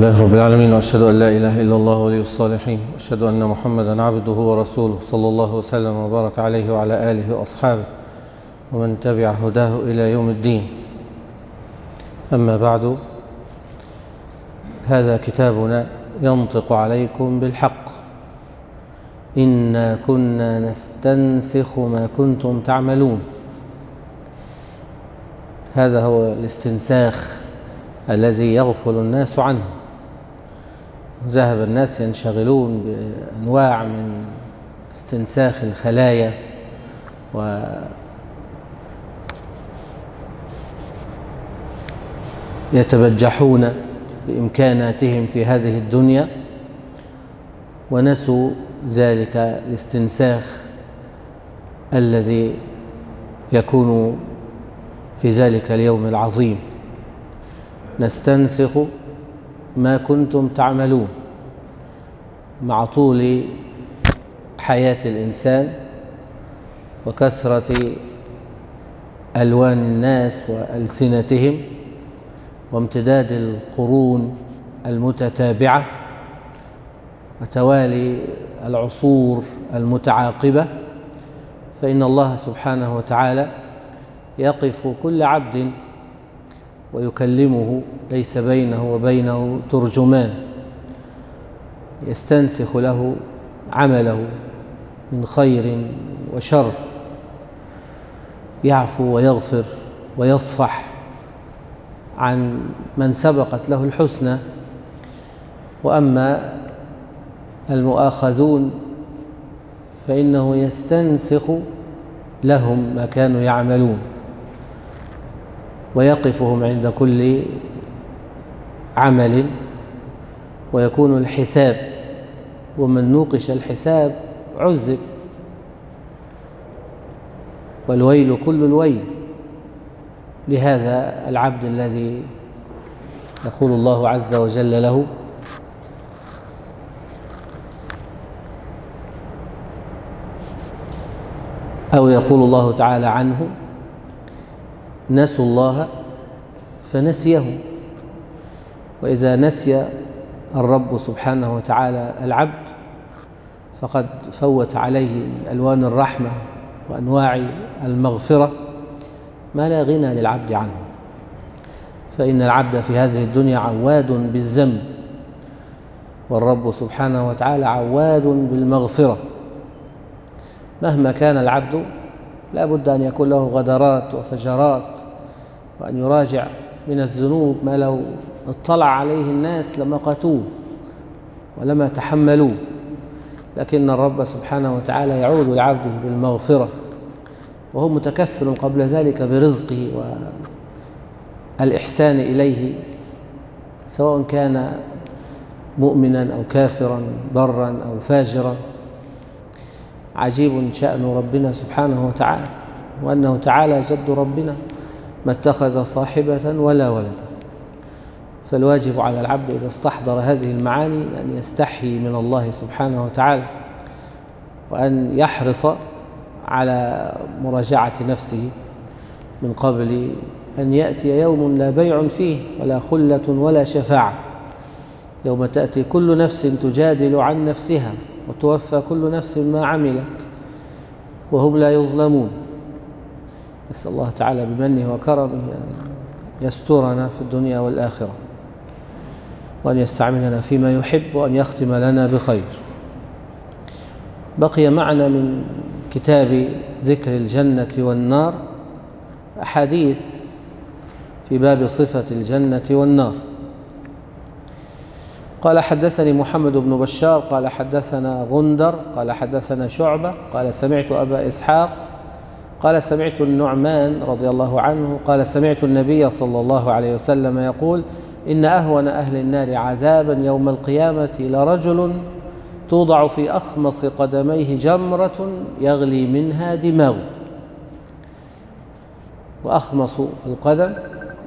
لله رب العالمين وأشهد أن لا إله إلا الله ولي الصالحين وأشهد أن محمدا عبده ورسوله صلى الله وسلم وبارك عليه وعلى آله وأصحابه ومن تبع هداه إلى يوم الدين. أما بعد هذا كتابنا ينطق عليكم بالحق. إنا كنا نستنسخ ما كنتم تعملون. هذا هو الاستنساخ الذي يغفل الناس عنه. ذهب الناس ينشغلون بأنواع من استنساخ الخلايا و يتبجحون بإمكاناتهم في هذه الدنيا ونسوا ذلك الاستنساخ الذي يكون في ذلك اليوم العظيم. نستنسخ ما كنتم تعملون مع طول حياة الإنسان وكثرة ألوان الناس وألسنتهم وامتداد القرون المتتابعة وتوالي العصور المتعاقبة فإن الله سبحانه وتعالى يقف كل عبد ويكلمه ليس بينه وبينه ترجمان. يستنسخ له عمله من خير وشر. يعفو ويغفر ويصفح عن من سبقت له الحسنى. وأما المؤاخذون فإنه يستنسخ لهم ما كانوا يعملون. ويقفهم عند كل عمل ويكون الحساب ومن نوقش الحساب عذب. والويل كل الويل. لهذا العبد الذي يقول الله عز وجل له أو يقول الله تعالى عنه نسوا الله فنسيهم وإذا نسي الرب سبحانه وتعالى العبد فقد فوت عليه ألوان الرحمة وأنواع المغفرة ما لا غنى للعبد عنه. فإن العبد في هذه الدنيا عواد بالذنب والرب سبحانه وتعالى عواد بالمغفرة. مهما كان العبد لا بد أن يكون له غدرات وفجرات وأن يراجع من الذنوب ما لو اطلع عليه الناس لمقتوه ولما تحملوه. لكن الرب سبحانه وتعالى يعود لعبده بالمغفرة وهو متكفل قبل ذلك برزقه والإحسان إليه سواء كان مؤمنا أو كافرا برا أو فاجرا. عجيب شأن ربنا سبحانه وتعالى وأنه تعالى جد ربنا ما اتخذ صاحبة ولا ولدا. فالواجب على العبد إذا استحضر هذه المعاني أن يستحي من الله سبحانه وتعالى وأن يحرص على مراجعة نفسه من قبل أن يأتي يوم لا بيع فيه ولا خلة ولا شفاعة. يوم تأتي كل نفس تجادل عن نفسها. وتوفى كل نفس ما عملت وهم لا يظلمون. نسأل الله تعالى بمنه وكرمه أن يسترنا في الدنيا والآخرة وأن يستعملنا فيما يحب وأن يختم لنا بخير. بقي معنا من كتاب ذكر الجنة والنار أحاديث في باب صفة الجنة والنار. قال حدثني محمد بن بشار قال حدثنا غندر قال حدثنا شعبة قال سمعت أبا إسحاق قال سمعت النعمان رضي الله عنه قال سمعت النبي صلى الله عليه وسلم يقول إن أهون أهل النار عذابا يوم القيامة لرجل توضع في أخمص قدميه جمرة يغلي منها دماغه وأخمص القدم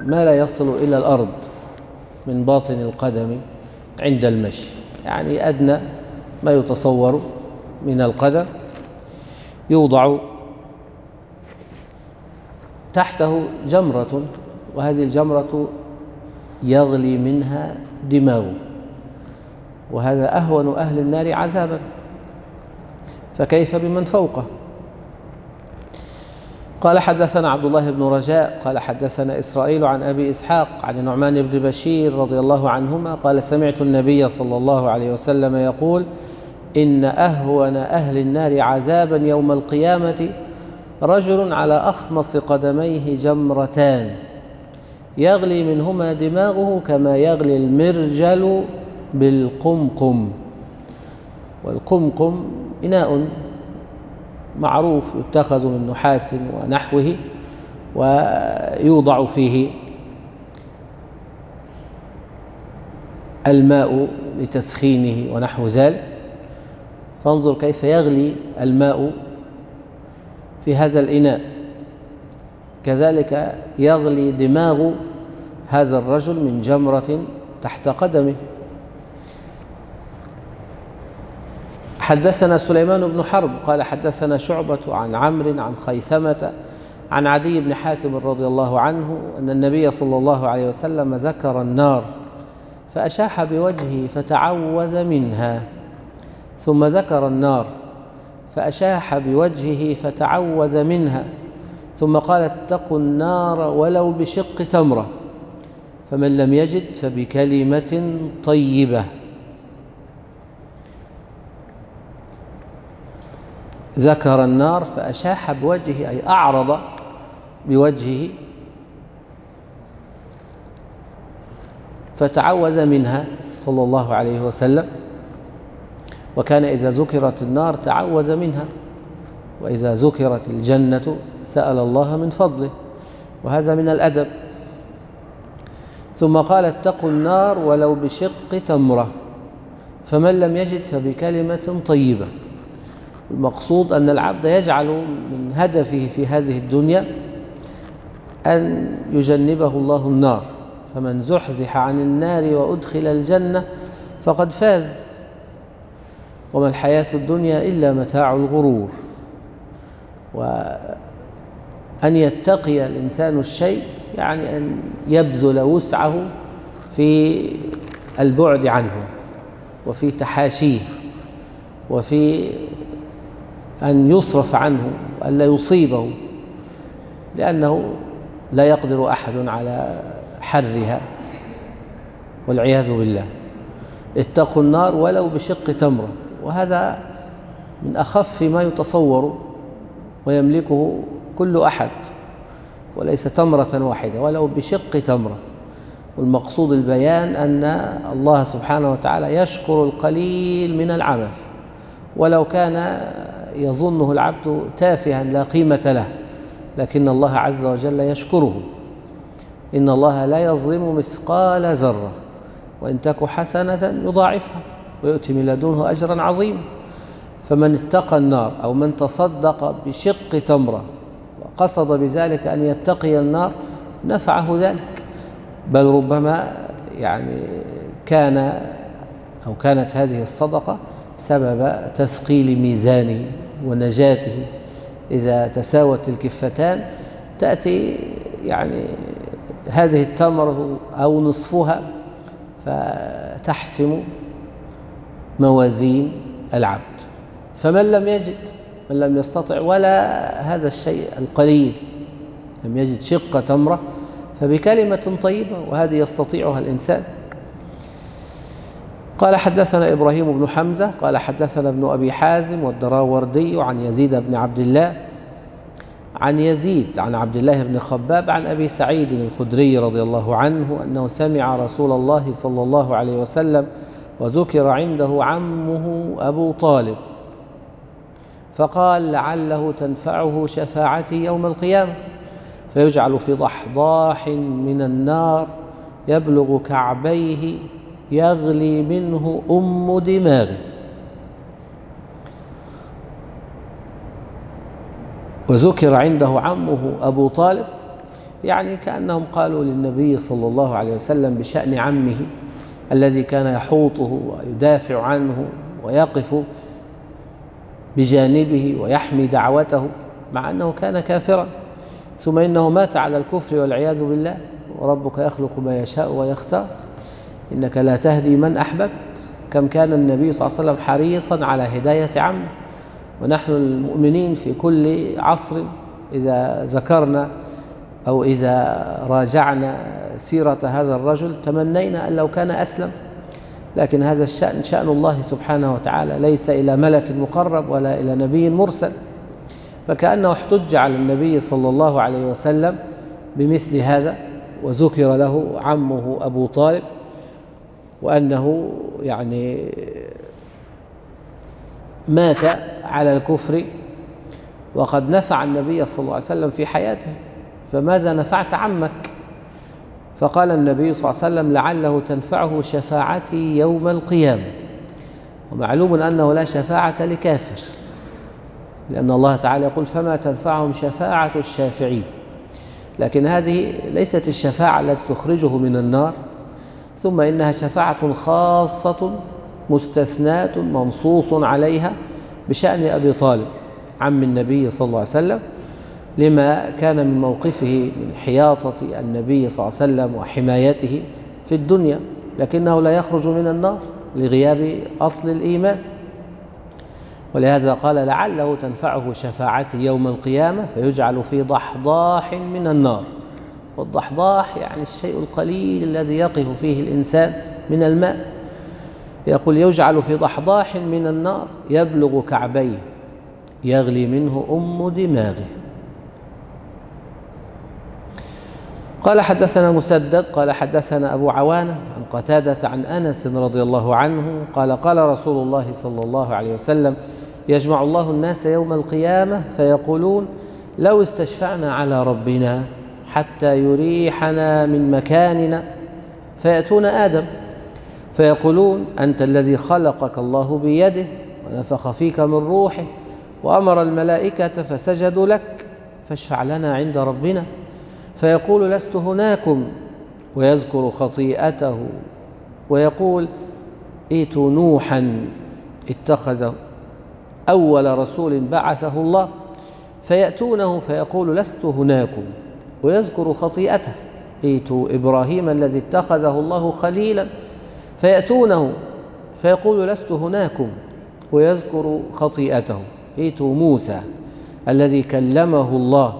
ما لا يصل إلى الأرض من باطن القدم. عند المشي. يعني أدنى ما يتصور من القدم يوضع تحته جمرة وهذه الجمرة يغلي منها دماغه. وهذا أهون أهل النار عذابا. فكيف بمن فوقه؟ قال حدثنا عبد الله بن رجاء قال حدثنا إسرائيل عن أبي إسحاق عن النعمان بن بشير رضي الله عنهما قال سمعت النبي صلى الله عليه وسلم يقول إن أهون أهل النار عذابا يوم القيامة رجل على أخمص قدميه جمرتان يغلي منهما دماغه كما يغلي المرجل بالقمقم والقمقم إناء معروف يتخذ من نحاس ونحوه ويوضع فيه الماء لتسخينه ونحو ذلك. فانظر كيف يغلي الماء في هذا الإناء. كذلك يغلي دماغ هذا الرجل من جمرة تحت قدمه. حدثنا سليمان بن حرب قال حدثنا شعبة عن عمرو عن خيثمة عن عدي بن حاتم رضي الله عنه أن النبي صلى الله عليه وسلم ذكر النار فأشاح بوجهه فتعوذ منها ثم ذكر النار فأشاح بوجهه فتعوذ منها ثم قال اتقوا النار ولو بشق تمرة فمن لم يجد فبكلمة طيبة. ذكر النار فأشاح بوجهه أي أعرض بوجهه فتعوذ منها صلى الله عليه وسلم. وكان إذا ذكرت النار تعوذ منها وإذا ذكرت الجنة سأل الله من فضله. وهذا من الأدب. ثم قال اتقوا النار ولو بشق تمرة فمن لم يجد فبكلمة طيبة. المقصود أن العبد يجعل من هدفه في هذه الدنيا أن يجنبه الله النار. فمن زحزح عن النار وأدخل الجنة فقد فاز. وما الحياة الدنيا إلا متاع الغرور. وأن يتقي الإنسان الشيء يعني أن يبذل وسعه في البعد عنه وفي تحاشيه وفي أن يصرف عنه وأن لا يصيبه لأنه لا يقدر أحد على حرها والعياذ بالله. اتقوا النار ولو بشق تمرة وهذا من أخف ما يتصور ويملكه كل أحد وليس تمرة واحدة ولو بشق تمرة. والمقصود البيان أن الله سبحانه وتعالى يشكر القليل من العمل ولو كان يظنه العبد تافها لا قيمة له لكن الله عز وجل يشكره. إن الله لا يظلم مثقال ذرة وإن تك حسنة يضاعفها ويؤتي من لدنه أجرا عظيما فمن اتقى النار أو من تصدق بشق تمرة وقصد بذلك أن يتقي النار نفعه ذلك. بل ربما يعني كان أو كانت هذه الصدقة سبب تثقيل ميزانه ونجاته. إذا تساوت الكفتان تأتي يعني هذه التمرة أو نصفها فتحسم موازين العبد. فمن لم يجد من لم يستطع ولا هذا الشيء القليل لم يجد شق تمرة فبكلمة طيبة وهذه يستطيعها الإنسان. قال حدثنا إبراهيم بن حمزة قال حدثنا ابن أبي حازم والدراوردي عن يزيد بن عبد الله عن يزيد عن عبد الله بن خباب عن أبي سعيد الخدري رضي الله عنه أنه سمع رسول الله صلى الله عليه وسلم وذكر عنده عمه أبو طالب فقال لعله تنفعه شفاعتي يوم القيامة فيجعل في ضحضاح من النار يبلغ كعبيه يغلي منه أم دماغه وذكر عنده عمه أبو طالب يعني كأنهم قالوا للنبي صلى الله عليه وسلم بشأن عمه الذي كان يحوطه ويدافع عنه ويقف بجانبه ويحمي دعوته مع أنه كان كافرا. ثم إنه مات على الكفر والعياذ بالله وربك يخلق ما يشاء ويختار. إنك لا تهدي من أحببت. كم كان النبي صلى الله عليه وسلم حريصا على هداية عمه. ونحن المؤمنين في كل عصر إذا ذكرنا أو إذا راجعنا سيرة هذا الرجل تمنينا أن لو كان أسلم. لكن هذا الشأن شأن الله سبحانه وتعالى. ليس إلى ملك مقرب ولا إلى نبي مرسل. فكأنه احتج على النبي صلى الله عليه وسلم بمثل هذا وذكر له عمه أبو طالب. وأنه يعني مات على الكفر وقد نفع النبي صلى الله عليه وسلم في حياته فماذا نفعت عمك؟ فقال النبي صلى الله عليه وسلم لعله تنفعه شفاعتي يوم القيامة. ومعلوم أنه لا شفاعة لكافر لأن الله تعالى يقول فما تنفعهم شفاعة الشافعين. لكن هذه ليست الشفاعة التي تخرجه من النار ثم إنها شفاعة خاصة مستثناة منصوص عليها بشأن أبي طالب عم النبي صلى الله عليه وسلم لما كان من موقفه من حياطة النبي صلى الله عليه وسلم وحمايته في الدنيا لكنه لا يخرج من النار لغياب أصل الإيمان. ولهذا قال لعله تنفعه شفاعتي يوم القيامة فيجعل في ضحضاح من النار. والضحضاح يعني الشيء القليل الذي يقف فيه الإنسان من الماء. يقول يجعل في ضحضاح من النار يبلغ كعبيه يغلي منه أم دماغه. قال حدثنا مسدد قال حدثنا أبو عوانة عن قتادة عن أنس رضي الله عنه قال قال رسول الله صلى الله عليه وسلم يجمع الله الناس يوم القيامة فيقولون لو استشفعنا على ربنا حتى يريحنا من مكاننا. فيأتون آدم فيقولون أنت الذي خلقك الله بيده ونفخ فيك من روحه وأمر الملائكة فسجدوا لك فاشفع لنا عند ربنا. فيقول لست هناكم. ويذكر خطيئته ويقول ائتوا نوحا اتخذه أول رسول بعثه الله. فيأتونه فيقول لست هناكم. ويذكر خطيئته. ائتوا إبراهيم الذي اتخذه الله خليلا فيأتونه فيقول لست هناكم ويذكر خطيئته. ائتوا موسى الذي كلمه الله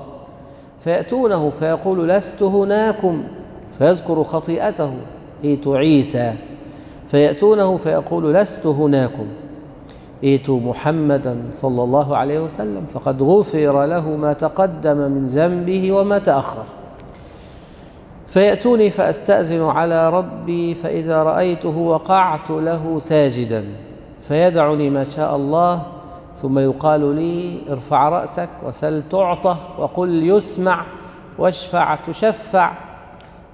فيأتونه فيقول لست هناكم فيذكر خطيئته. ائتوا عيسى فيأتونه فيقول لست هناكم. ائتوا محمدا صلى الله عليه وسلم فقد غفر له ما تقدم من ذنبه وما تأخر. فيأتوني فأستأذن على ربي فإذا رأيته وقعت له ساجدا. فيدعني ما شاء الله ثم يقال لي ارفع رأسك وسل تعطى وقل يسمع واشفع تشفع.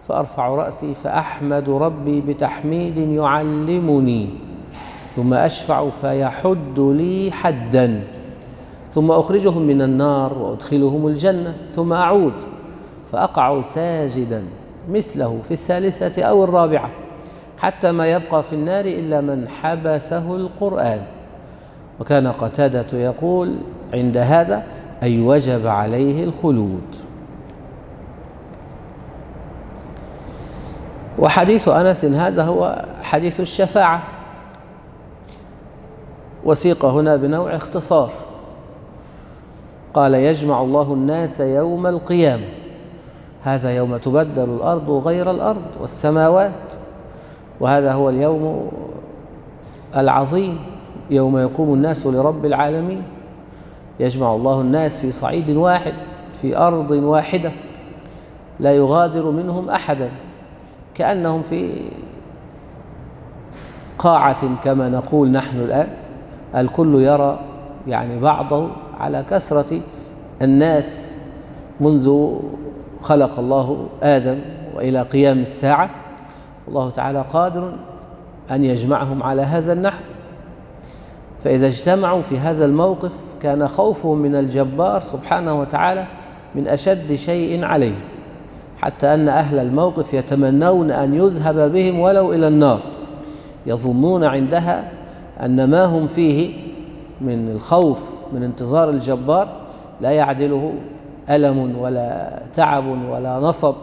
فأرفع رأسي فأحمد ربي بتحميد يعلمني. ثم أشفع فيحد لي حدا ثم أخرجهم من النار وأدخلهم الجنة ثم أعود فأقع ساجدا مثله في الثالثة أو الرابعة حتى ما يبقى في النار إلا من حبسه القرآن. وكان قتادة يقول عند هذا أي وجب عليه الخلود. وحديث أنس هذا هو حديث الشفاعة. وسيق هنا بنوع اختصار. قال يجمع الله الناس يوم القيامة. هذا يوم تبدل الأرض غير الأرض والسماوات. وهذا هو اليوم العظيم يوم يقوم الناس لرب العالمين. يجمع الله الناس في صعيد واحد في أرض واحدة. لا يغادر منهم أحدا. كأنهم في قاعة كما نقول نحن الآن. الكل يرى يعني بعضه على كثرة الناس منذ خلق الله آدم وإلى قيام الساعة. الله تعالى قادر أن يجمعهم على هذا النحو. فإذا اجتمعوا في هذا الموقف كان خوفهم من الجبار سبحانه وتعالى من أشد شيء عليه حتى أن أهل الموقف يتمنون أن يذهب بهم ولو إلى النار يظنون عندها أن ما هم فيه من الخوف من انتظار الجبار لا يعدله ألم ولا تعب ولا نصب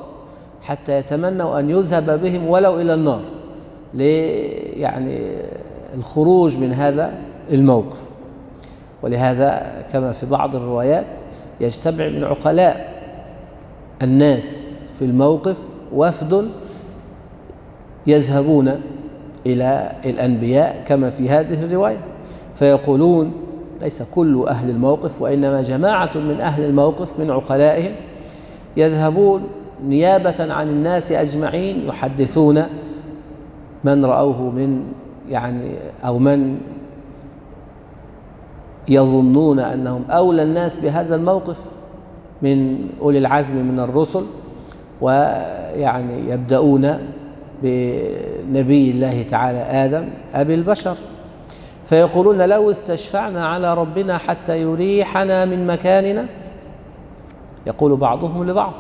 حتى يتمنوا أن يذهب بهم ولو إلى النار يعني الخروج من هذا الموقف. ولهذا كما في بعض الروايات يجتمع من عقلاء الناس في الموقف وفد يذهبون إلى الأنبياء كما في هذه الرواية. فيقولون ليس كل أهل الموقف وإنما جماعة من أهل الموقف من عقلائهم يذهبون نيابة عن الناس أجمعين يحدثون من رأوه من يعني أو من يظنون أنهم أولى الناس بهذا الموقف من أولي العزم من الرسل ويعني يبدأون بنبي الله تعالى آدم أبي البشر. فيقولون لو استشفعنا على ربنا حتى يريحنا من مكاننا يقول بعضهم لبعض.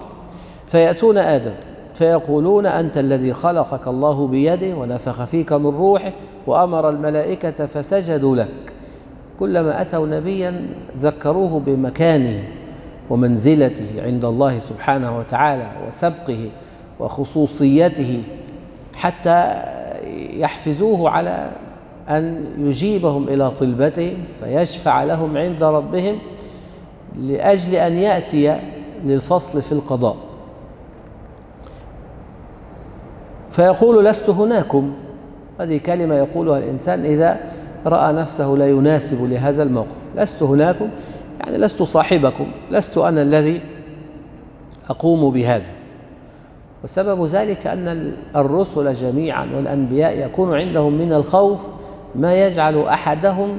فيأتون آدم فيقولون أنت الذي خلقك الله بيده ونفخ فيك من روحه وأمر الملائكة فسجدوا لك. كلما أتوا نبيا ذكروه بمكانه ومنزلته عند الله سبحانه وتعالى وسبقه وخصوصيته. حتى يحفزوه على أن يجيبهم إلى طلبتهم فيشفع لهم عند ربهم لأجل أن يأتي للفصل في القضاء. فيقول لست هناكم. هذه كلمة يقولها الإنسان إذا رأى نفسه لا يناسب لهذا الموقف. لست هناكم. يعني لست صاحبكم لست أنا الذي أقوم بهذا. وسبب ذلك أن الرسل جميعا والأنبياء يكون عندهم من الخوف ما يجعل أحدهم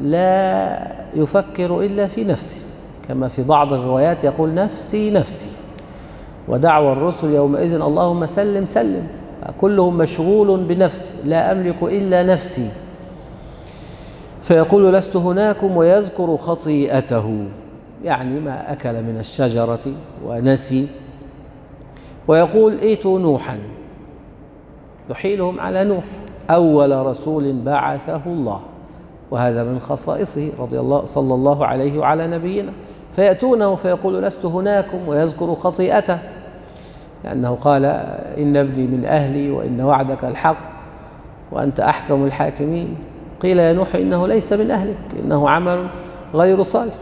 لا يفكر إلا في نفسه. كما في بعض الروايات يقول نفسي نفسي. ودعوى الرسل يومئذ اللهم سلم سلم. كلهم مشغول بنفسه لا أملك إلا نفسي. فيقول لست هناكم ويذكر خطيئته. يعني ما أكل من الشجرة ونسي. ويقول ائتوا نوحا. يحيلهم على نوح. أول رسول بعثه الله. وهذا من خصائصه رضي الله صلى الله عليه وعلى نبينا. فيأتونه فيقول لست هناكم ويذكر خطيئته. لأنه قال إن ابني من أهلي وإن وعدك الحق وأنت أحكم الحاكمين. قيل يا نوح إنه ليس من أهلك إنه عمل غير صالح.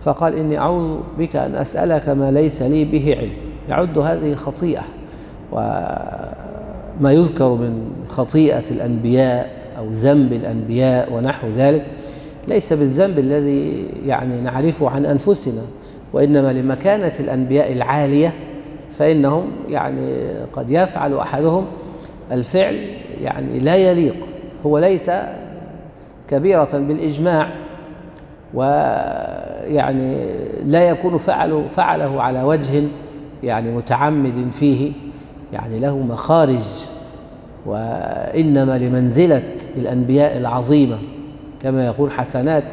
فقال إني أعوذ بك أن أسألك ما ليس لي به علم. يعد هذه خطيئة. وما يذكر من خطيئة الأنبياء أو ذنب الأنبياء ونحو ذلك ليس بالذنب الذي يعني نعرفه عن أنفسنا وإنما لمكانة الأنبياء العالية فإنهم يعني قد يفعل أحدهم الفعل يعني لا يليق. هو ليس كبيرة بالإجماع ويعني لا يكون فعله, فعله على وجه يعني متعمد فيه يعني له مخارج وإنما لمنزلة الأنبياء العظيمة كما يقول حسنات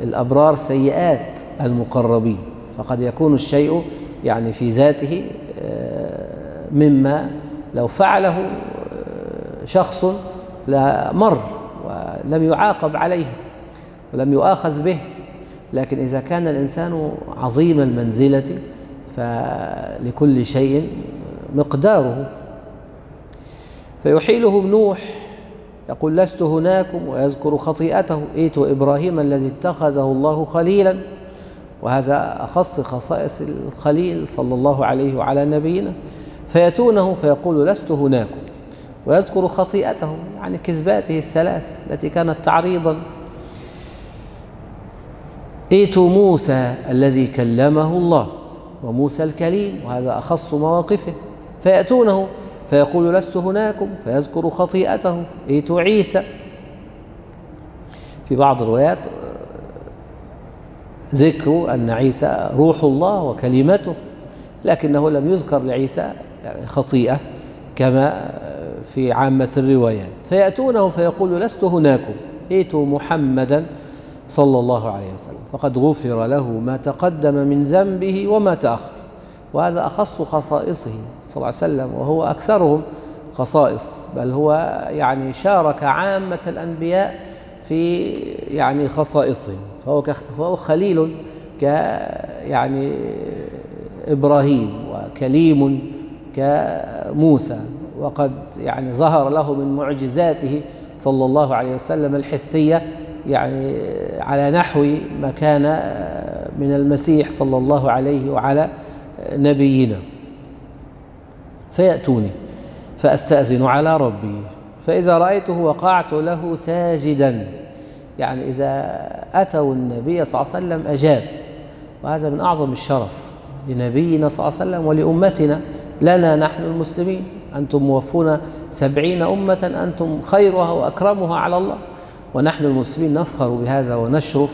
الأبرار سيئات المقربين. فقد يكون الشيء يعني في ذاته آه، مما لو فعله آه، شخص لمر ولم يعاقب عليه ولم يؤاخذ به. لكن إذا كان الإنسان عظيم المنزلة فلكل شيء مقداره. فيحيلهم نوح يقول لست هناكم ويذكر خطيئته. إيت إبراهيم الذي اتخذه الله خليلا؟ وهذا أخص خصائص الخليل صلى الله عليه وعلى نبينا. فيأتونه فيقول لست هناكم. ويذكر خطيئته يعني كذباته الثلاث التي كانت تعريضا. ائت موسى الذي كلمه الله. وموسى الكليم وهذا أخص مواقفه. فيأتونه فيقول لست هناكم فيذكر خطيئته. ائت عيسى. في بعض الروايات ذكر أن عيسى روح الله وكلمته لكنه لم يذكر لعيسى يعني خطيئة كما في عامة الروايات. فيأتونه فيقول لست هناكم. ائتوا محمدا صلى الله عليه وسلم. فقد غفر له ما تقدم من ذنبه وما تأخر. وهذا أخص خصائصه صلى الله عليه وسلم وهو أكثرهم خصائص بل هو يعني شارك عامة الأنبياء في يعني خصائصهم. فهو, فهو خليل ك يعني إبراهيم وكليم كموسى. وقد يعني ظهر له من معجزاته صلى الله عليه وسلم الحسية يعني على نحو ما كان من المسيح صلى الله عليه وعلى نبينا. فيأتوني فأستأذن على ربي فإذا رأيته وقعت له ساجدا. يعني إذا أتوا النبي صلى الله عليه وسلم أجاب. وهذا من أعظم الشرف لنبينا صلى الله عليه وسلم ولأمتنا. لنا نحن المسلمين أنتم موفون سبعين أمة أنتم خيرها وأكرمها على الله. ونحن المسلمين نفخر بهذا ونشرف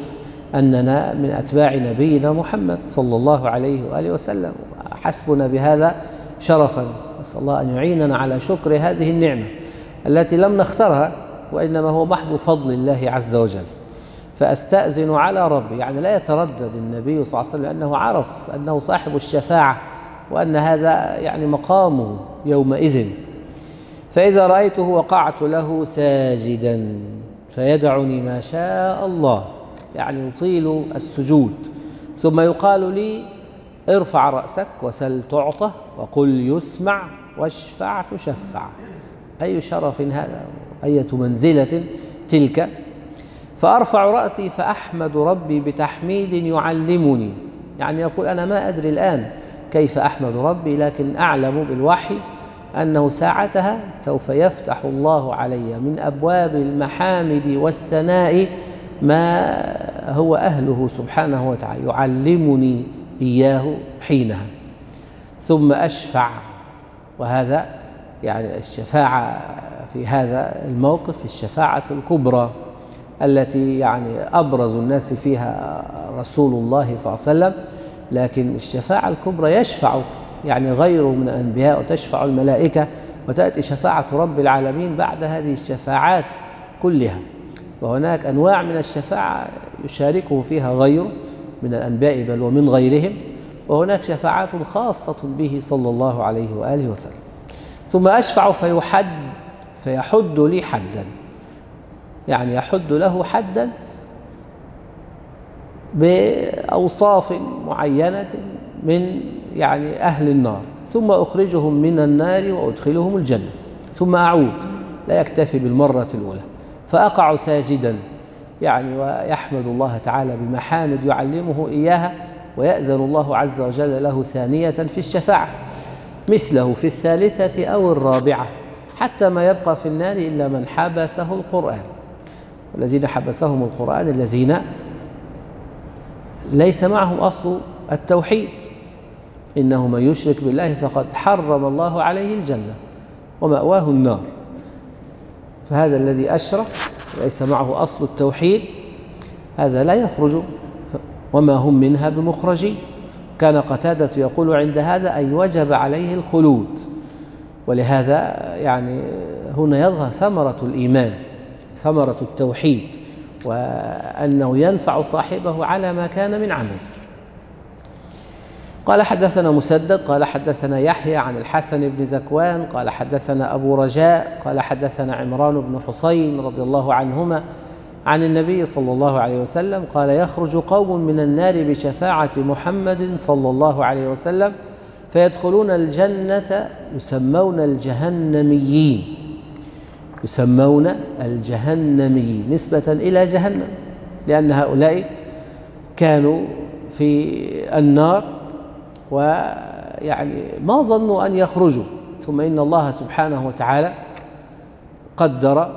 أننا من أتباع نبينا محمد صلى الله عليه وآله وسلم. حسبنا بهذا شرفا. نسأل الله أن يعيننا على شكر هذه النعمة التي لم نخترها وإنما هو محض فضل الله عز وجل. فأستأذن على ربي يعني لا يتردد النبي صلى الله عليه وسلم لأنه عرف أنه صاحب الشفاعة وأن هذا يعني مقامه يومئذ. فإذا رأيته وقعت له ساجدا. فيدعني ما شاء الله يعني يطيل السجود. ثم يقال لي ارفع رأسك وسل تعطى وقل يسمع واشفع تشفع. أي شرف هذا؟ أية منزلة تلك؟ فأرفع رأسي فأحمد ربي بتحميد يعلمني. يعني يقول أنا ما أدري الآن كيف أحمد ربي لكن أعلم بالوحي أنه ساعتها سوف يفتح الله علي من أبواب المحامد والثناء ما هو أهله سبحانه وتعالى يعلمني إياه حينها. ثم أشفع وهذا يعني الشفاعة في هذا الموقف الشفاعة الكبرى التي يعني أبرز الناس فيها رسول الله صلى الله عليه وسلم لكن الشفاعة الكبرى يشفع يعني غيره من الأنبياء وتشفع الملائكة وتأتي شفاعة رب العالمين بعد هذه الشفاعات كلها. وهناك أنواع من الشفاعة يشاركه فيها غيره من الأنبياء بل ومن غيرهم. وهناك شفاعات خاصة به صلى الله عليه وآله وسلم. ثم أشفع فيحد فيحد لي حدا. يعني يحد له حدا بأوصاف معينة من يعني أهل النار ثم أخرجهم من النار وأدخلهم الجنة ثم أعود لا يكتفي بالمرة الأولى فأقع ساجدا يعني ويحمد الله تعالى بمحامد يعلمه إياها ويأذن الله عز وجل له ثانية في الشفاعة مثله في الثالثة أو الرابعة حتى ما يبقى في النار إلا من حبسه القرآن. الذين حبسهم القرآن الذين ليس معهم أصل التوحيد. إنه من يشرك بالله فقد حرم الله عليه الجنة ومأواه النار. فهذا الذي أشرك ليس معه أصل التوحيد هذا لا يخرج وما هم منها بمخرجين. كان قتادة يقول عند هذا أي وجب عليه الخلود. ولهذا يعني هنا يظهر ثمرة الإيمان ثمرة التوحيد وأنه ينفع صاحبه على ما كان من عمل. قال حدثنا مسدد قال حدثنا يحيى عن الحسن بن ذكوان قال حدثنا أبو رجاء قال حدثنا عمران بن حسين رضي الله عنهما عن النبي صلى الله عليه وسلم قال يخرج قوم من النار بشفاعة محمد صلى الله عليه وسلم فيدخلون الجنة يسمون الجهنميين. يسمون الجهنميين نسبة إلى جهنم لأن هؤلاء كانوا في النار ويعني ما ظنوا أن يخرجوا. ثم إن الله سبحانه وتعالى قدر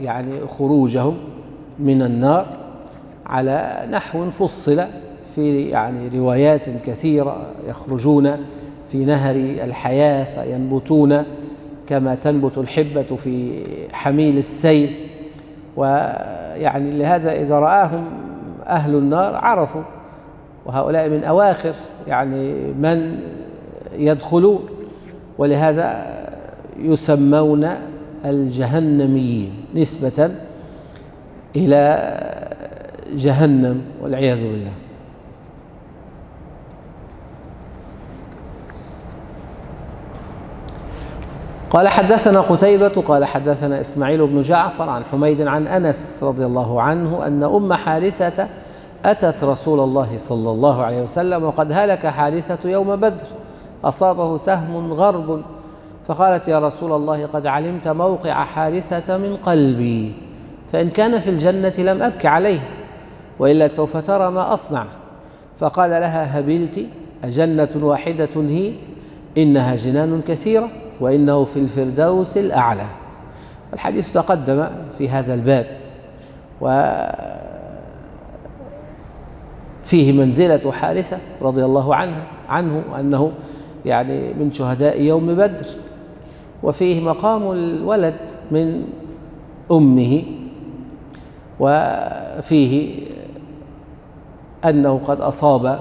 يعني خروجهم من النار على نحو فصل في يعني روايات كثيرة يخرجون في نهر الحياة فينبتون كما تنبت الحبة في حميل السيل. ويعني لهذا إذا رآهم أهل النار عرفوا. وهؤلاء من أواخر يعني من يدخلون ولهذا يسمون الجهنميين نسبة إلى جهنم والعياذ بالله. قال حدثنا قتيبة قال حدثنا إسماعيل بن جعفر عن حميد عن أنس رضي الله عنه أن أم حارثة أتت رسول الله صلى الله عليه وسلم وقد هلك حارثة يوم بدر أصابه سهم غرب فقالت يا رسول الله قد علمت موقع حارثة من قلبي فإن كان في الجنة لم أبك عليه وإلا سوف ترى ما أصنع. فقال لها هبلت أجنة واحدة هي؟ إنها جنان كثيرة وإنه في الفردوس الأعلى. الحديث تقدم في هذا الباب وفيه منزلة حارثة رضي الله عنه عنه أنه يعني من شهداء يوم بدر. وفيه مقام الولد من أمه وفيه أنه قد أصاب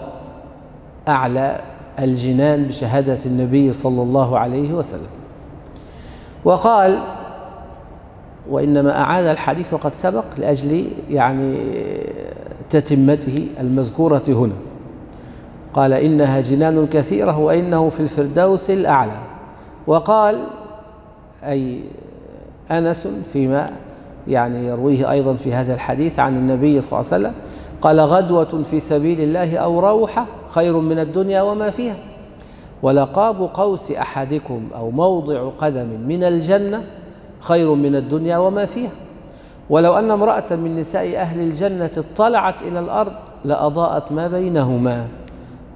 أعلى الجنان بشهادة النبي صلى الله عليه وسلم. وقال وإنما أعاد الحديث وقد سبق لأجل يعني تتمته المذكورة هنا. قال إنها جنان كثيرة وإنه في الفردوس الأعلى. وقال أي أنس فيما يعني يرويه أيضا في هذا الحديث عن النبي صلى الله عليه وسلم قال غدوة في سبيل الله أو روحة خير من الدنيا وما فيها. ولقاب قوس أحدكم أو موضع قدم من الجنة خير من الدنيا وما فيها. ولو أن امرأة من نساء أهل الجنة اطلعت إلى الأرض لأضاءت ما بينهما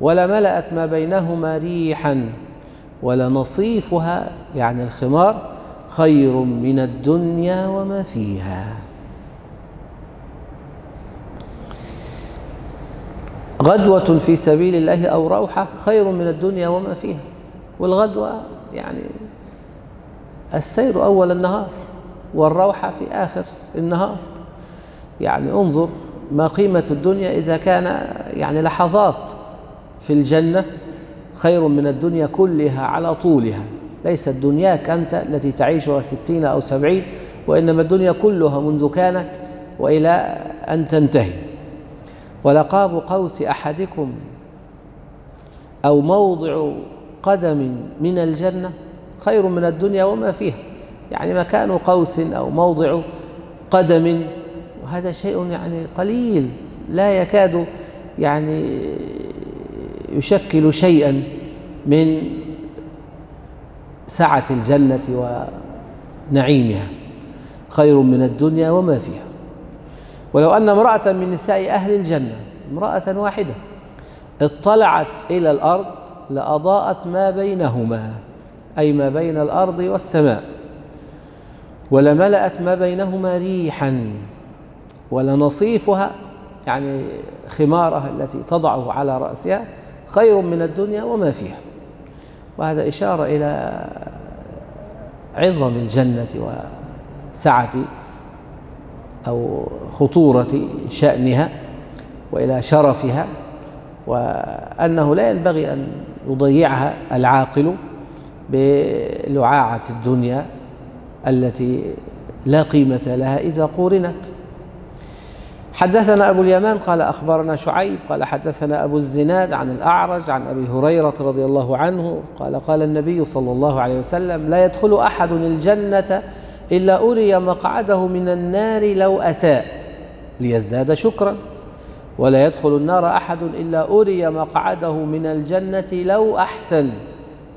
ولملأت ما بينهما ريحا ولنصيفها يعني الخمار خير من الدنيا وما فيها. غدوة في سبيل الله أو روحة خير من الدنيا وما فيها. والغدوة يعني السير أول النهار والروحة في آخر النهار. يعني انظر ما قيمة الدنيا إذا كان يعني لحظات في الجنة خير من الدنيا كلها على طولها. ليست دنياك أنت التي تعيشها ستين أو سبعين وإنما الدنيا كلها منذ كانت وإلى أن تنتهي. ولقاب قوس أحدكم أو موضع قدم من الجنة خير من الدنيا وما فيها. يعني مكان قوس أو موضع قدم وهذا شيء يعني قليل لا يكاد يعني يشكل شيئا من سعة الجنة ونعيمها. خير من الدنيا وما فيها. ولو أن امرأة من نساء أهل الجنة امرأة واحدة اطلعت إلى الأرض لأضاءت ما بينهما. أي ما بين الأرض والسماء ولملأت ما بينهما ريحا ولنصيفها يعني خمارها التي تضعه على رأسها خير من الدنيا وما فيها. وهذا إشارة إلى عظم الجنة وسعة أو خطورة شأنها وإلى شرفها وأنه لا ينبغي أن يضيعها العاقل بلعاعة الدنيا التي لا قيمة لها إذا قورنت. حدثنا أبو اليمان قال أخبرنا شعيب قال حدثنا أبو الزناد عن الأعرج عن أبي هريرة رضي الله عنه قال قال النبي صلى الله عليه وسلم لا يدخل أحد الجنة إلا أري مقعده من النار لو أساء ليزداد شكرا ولا يدخل النار أحد إلا أري مقعده من الجنة لو أحسن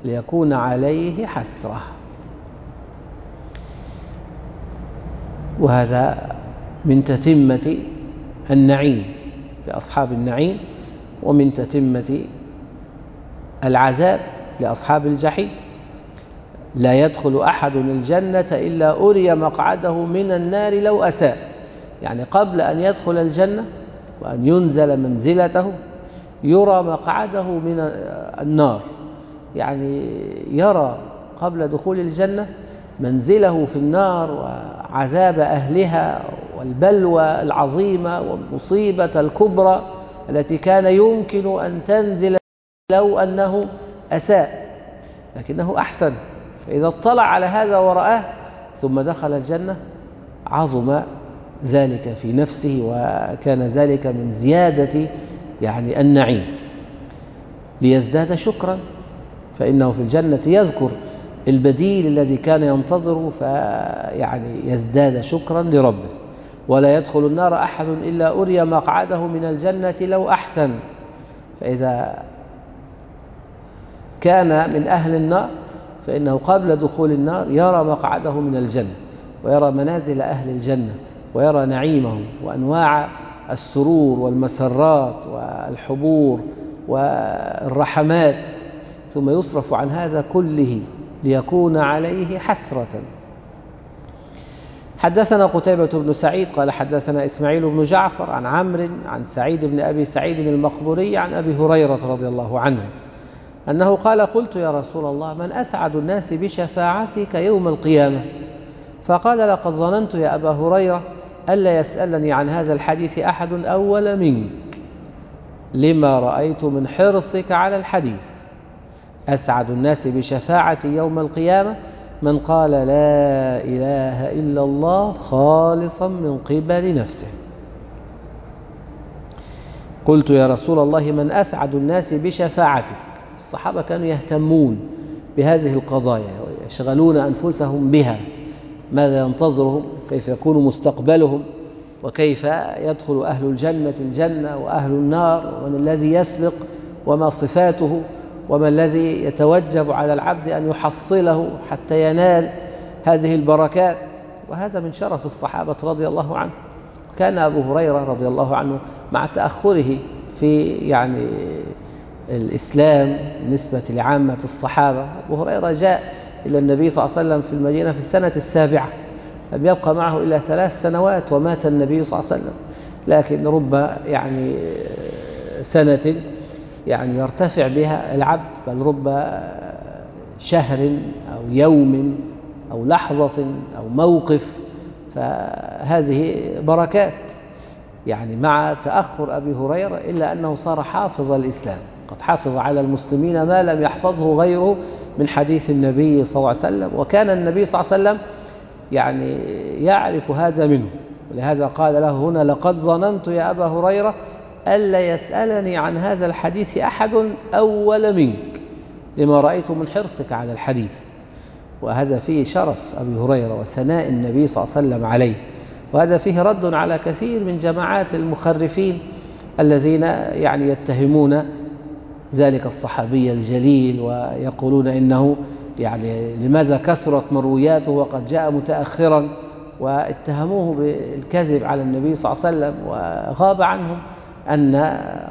ليكون عليه حسرة. وهذا من تتمة النعيم لأصحاب النعيم ومن تتمة العذاب لأصحاب الجحيم. لا يدخل أحد الجنة إلا أري مقعده من النار لو أساء. يعني قبل أن يدخل الجنة وأن ينزل منزلته يرى مقعده من النار. يعني يرى قبل دخول الجنة منزله في النار وعذاب أهلها والبلوى العظيمة والمصيبة الكبرى التي كان يمكن أن تنزل لو أنه أساء لكنه أحسن. فإذا اطلع على هذا ورآه ثم دخل الجنة عظم ذلك في نفسه وكان ذلك من زيادة يعني النعيم. ليزداد شكرا. فإنه في الجنة يذكر البديل الذي كان ينتظره فيعني يزداد شكرا لربه. ولا يدخل النار أحد إلا أري مقعده من الجنة لو أحسن. فإذا كان من أهل النار فإنه قبل دخول النار يرى مقعده من الجنة ويرى منازل أهل الجنة ويرى نعيمهم وأنواع السرور والمسرات والحبور والرحمات. ثم يصرف عن هذا كله ليكون عليه حسرة. حدثنا قتيبة بن سعيد قال حدثنا إسماعيل بن جعفر عن عمرو عن سعيد بن أبي سعيد المقبوري عن أبي هريرة رضي الله عنه أنه قال قلت يا رسول الله من أسعد الناس بشفاعتك يوم القيامة؟ فقال لقد ظننت يا أبا هريرة ألا يسألني عن هذا الحديث أحد أول منك. لما رأيت من حرصك على الحديث؟ أسعد الناس بشفاعتي يوم القيامة؟ من قال لا إله إلا الله خالصا من قبل نفسه. قلت يا رسول الله من أسعد الناس بشفاعتك؟ الصحابة كانوا يهتمون بهذه القضايا ويشغلون أنفسهم بها ماذا ينتظرهم؟ كيف يكون مستقبلهم؟ وكيف يدخل أهل الجنة الجنة وأهل النار؟ ومن الذي يسبق؟ وما صفاته؟ وما الذي يتوجب على العبد أن يحصله حتى ينال هذه البركات. وهذا من شرف الصحابة رضي الله عنه كان أبو هريرة رضي الله عنه مع تأخره في يعني الإسلام نسبة لعامة الصحابة. أبو هريرة جاء إلى النبي صلى الله عليه وسلم في المدينة في السنة السابعة. لم يبقى معه إلا ثلاث سنوات ومات النبي صلى الله عليه وسلم. لكن رب يعني سنة يعني يرتفع بها العبد بل رب شهر أو يوم أو لحظة أو موقف. فهذه بركات يعني مع تأخر أبي هريرة إلا أنه صار حافظ الإسلام. قد حافظ على المسلمين ما لم يحفظه غيره من حديث النبي صلى الله عليه وسلم. وكان النبي صلى الله عليه وسلم يعني يعرف هذا منه. ولهذا قال له هنا لقد ظننت يا أبا هريرة ألا يسألني عن هذا الحديث أحد أول منك لما رأيت من حرصك على الحديث. وهذا فيه شرف أبي هريرة وثناء النبي صلى الله عليه وسلم عليه. وهذا فيه رد على كثير من جماعات المخرفين الذين يعني يتهمون ذلك الصحابي الجليل ويقولون إنه يعني لماذا كثرت مروياته وقد جاء متأخرا واتهموه بالكذب على النبي صلى الله عليه وسلم وغاب عنهم. أن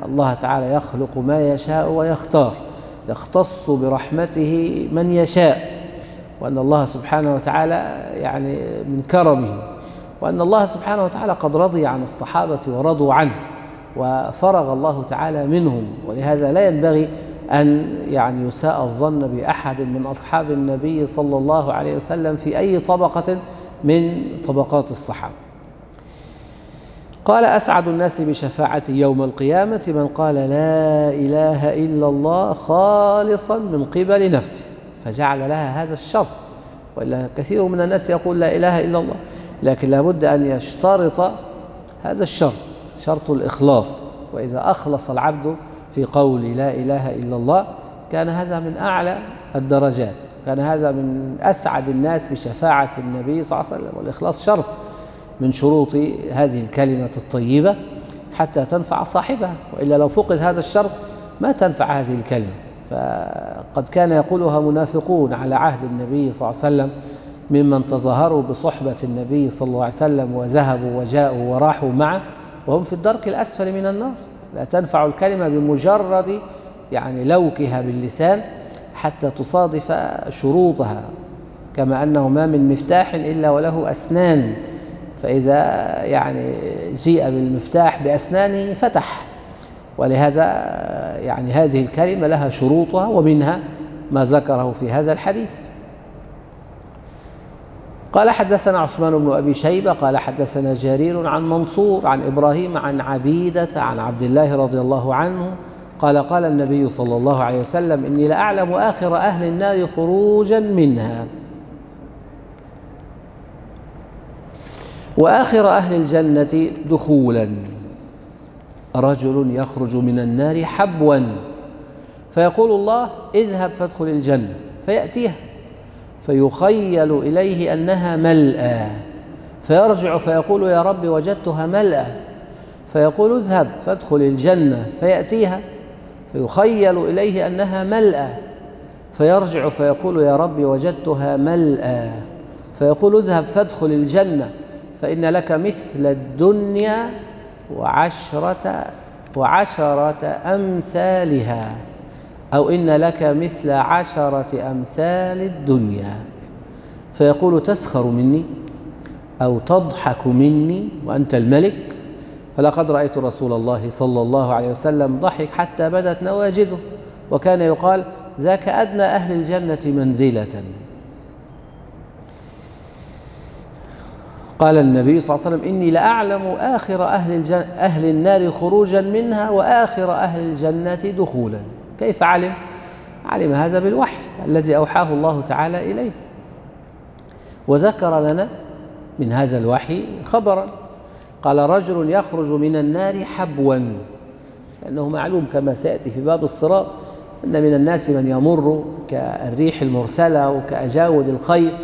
الله تعالى يخلق ما يشاء ويختار يختص برحمته من يشاء وأن الله سبحانه وتعالى يعني من كرمه وأن الله سبحانه وتعالى قد رضي عن الصحابة ورضوا عنه وفرغ الله تعالى منهم ولهذا لا ينبغي أن يعني يساء الظن بأحد من أصحاب النبي صلى الله عليه وسلم في أي طبقة من طبقات الصحابة. قال أسعد الناس بشفاعتي يوم القيامة من قال لا إله إلا الله خالصا من قبل نفسه فجعل لها هذا الشرط. وإلا كثير من الناس يقول لا إله إلا الله لكن لابد أن يشترط هذا الشرط شرط الإخلاص. وإذا أخلص العبد في قول لا إله إلا الله كان هذا من أعلى الدرجات كان هذا من أسعد الناس بشفاعة النبي صلى الله عليه وسلم والإخلاص شرط. من شروط هذه الكلمة الطيبة حتى تنفع صاحبها وإلا لو فقد هذا الشرط ما تنفع هذه الكلمة. فقد كان يقولها منافقون على عهد النبي صلى الله عليه وسلم ممن تظاهروا بصحبة النبي صلى الله عليه وسلم وذهبوا وجاءوا وراحوا معه وهم في الدرك الأسفل من النار. لا تنفع الكلمة بمجرد يعني لوكها باللسان حتى تصادف شروطها كما أنه ما من مفتاح إلا وله أسنان. فإذا يعني جيء بالمفتاح بأسنانه فتح. ولهذا يعني هذه الكلمة لها شروطها ومنها ما ذكره في هذا الحديث. قال حدثنا عثمان بن أبي شيبة قال حدثنا جرير عن منصور عن إبراهيم عن عبيدة عن عبد الله رضي الله عنه قال قال النبي صلى الله عليه وسلم إني لأعلم آخر أهل النار خروجا منها. وآخر أهل الجنة دخولا. رجل يخرج من النار حبوا. فيقول الله اذهب فادخل الجنة. فيأتيها. فيخيل إليه أنها ملأى. فيرجع فيقول يا رب وجدتها ملأة فيقول اذهب فادخل الجنة. فيأتيها. فيخيل إليه أنها ملأة فيرجع فيقول يا رب وجدتها ملأة فيقول اذهب فادخل الجنة. فإن لك مثل الدنيا وعشرة وعشرة أمثالها أو إن لك مثل عشرة أمثال الدنيا. فيقول تسخر مني أو تضحك مني وأنت الملك فلقد رأيت رسول الله صلى الله عليه وسلم ضحك حتى بدت نواجذه وكان يقال ذاك أدنى أهل الجنة منزلة. قال النبي صلى الله عليه وسلم إني لأعلم آخر أهل, الجن أهل النار خروجا منها وآخر أهل الجنة دخولا. كيف علم؟ علم هذا بالوحي الذي أوحاه الله تعالى إليه. وذكر لنا من هذا الوحي خبرا قال رجل يخرج من النار حبوا لأنه معلوم كما سيأتي في باب الصراط أن من الناس من يمر كالريح المرسلة وكأجاود الخير.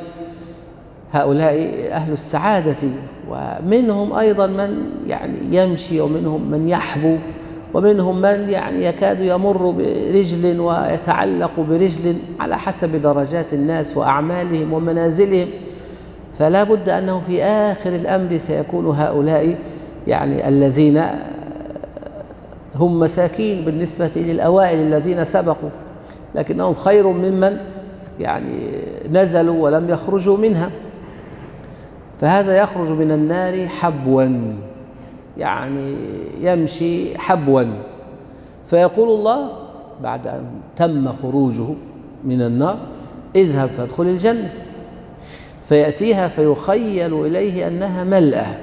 هؤلاء أهل السعادة ومنهم أيضا من يعني يمشي ومنهم من يحبو ومنهم من يعني يكاد يمر برجل ويتعلق برجل على حسب درجات الناس وأعمالهم ومنازلهم. فلا بد أنه في آخر الأمر سيكون هؤلاء يعني الذين هم مساكين بالنسبة للأوائل الذين سبقوا. لكنهم خير ممن يعني نزلوا ولم يخرجوا منها. فهذا يخرج من النار حبوا يعني يمشي حبوا. فيقول الله بعد أن تم خروجه من النار اذهب فادخل الجنة. فيأتيها فيخيل إليه أنها ملأة.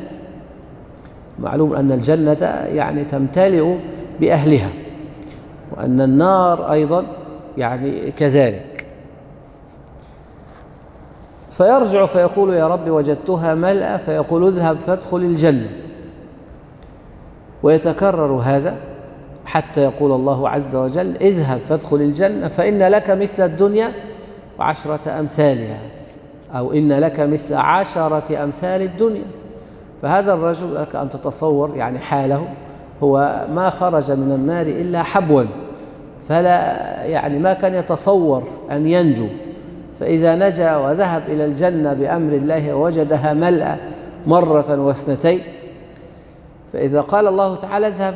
معلوم أن الجنة يعني تمتلئ بأهلها وأن النار أيضا يعني كذلك. فيرجع فيقول يا رب وجدتها ملأة فيقول اذهب فادخل الجنة. ويتكرر هذا حتى يقول الله عز وجل اذهب فادخل الجنة فإن لك مثل الدنيا وعشرة أمثالها أو إن لك مثل عشرة أمثال الدنيا. فهذا الرجل لك أن تتصور يعني حاله هو ما خرج من النار إلا حبوا فلا يعني ما كان يتصور أن ينجو. فإذا نجا وذهب إلى الجنة بأمر الله ووجدها ملأ مرة واثنتين. فإذا قال الله تعالى اذهب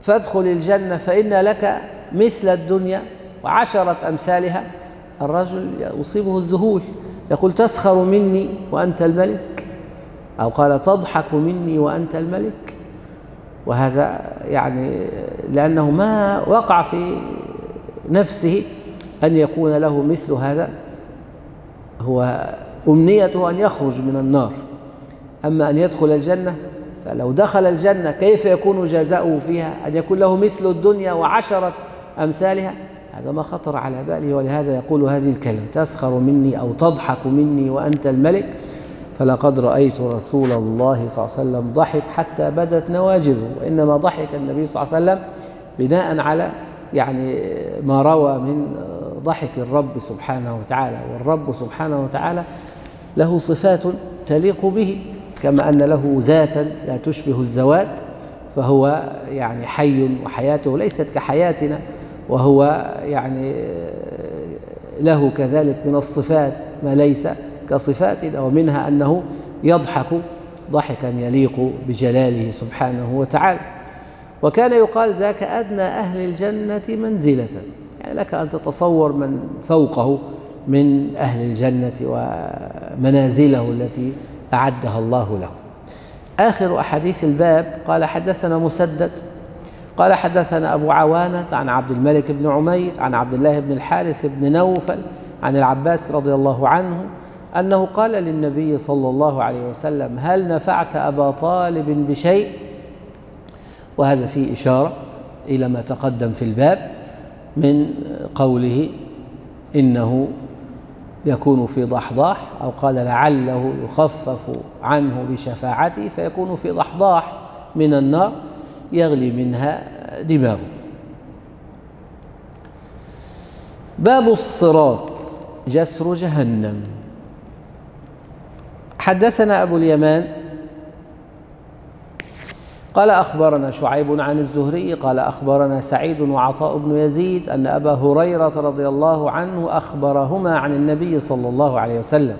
فادخل الجنة فإن لك مثل الدنيا وعشرة أمثالها. الرجل يصيبه الذهول يقول تسخر مني وأنت الملك أو قال تضحك مني وأنت الملك. وهذا يعني لأنه ما وقع في نفسه أن يكون له مثل هذا؟ هو أمنيته أن يخرج من النار. أما أن يدخل الجنة فلو دخل الجنة كيف يكون جزاؤه فيها؟ أن يكون له مثل الدنيا وعشرة أمثالها؟ هذا ما خطر على باله ولهذا يقول هذه الكلمة تسخر مني أو تضحك مني وأنت الملك فلقد رأيت رسول الله صلى الله عليه وسلم ضحك حتى بدت نواجذه وإنما ضحك النبي صلى الله عليه وسلم بناء على يعني ما روى من ضحك الرب سبحانه وتعالى والرب سبحانه وتعالى له صفات تليق به كما أن له ذاتا لا تشبه الذوات فهو يعني حي وحياته ليست كحياتنا وهو يعني له كذلك من الصفات ما ليس كصفاتنا ومنها أنه يضحك ضحكا يليق بجلاله سبحانه وتعالى. وكان يقال ذاك أدنى أهل الجنة منزلة. يعني لك أن تتصور من فوقه من أهل الجنة ومنازله التي أعدها الله له. آخر أحاديث الباب قال حدثنا مسدد قال حدثنا أبو عوانة عن عبد الملك بن عمير عن عبد الله بن الحارث بن نوفل عن العباس رضي الله عنه أنه قال للنبي صلى الله عليه وسلم هل نفعت أبا طالب بشيء؟ وهذا فيه إشارة إلى ما تقدم في الباب من قوله إنه يكون في ضحضاح أو قال لعله يخفف عنه بشفاعته فيكون في ضحضاح من النار يغلي منها دماغه. باب الصراط جسر جهنم. حدثنا أبو اليمان قال أخبرنا شعيب عن الزهري قال أخبرنا سعيد وعطاء بن يزيد أن أبا هريرة رضي الله عنه أخبرهما عن النبي صلى الله عليه وسلم.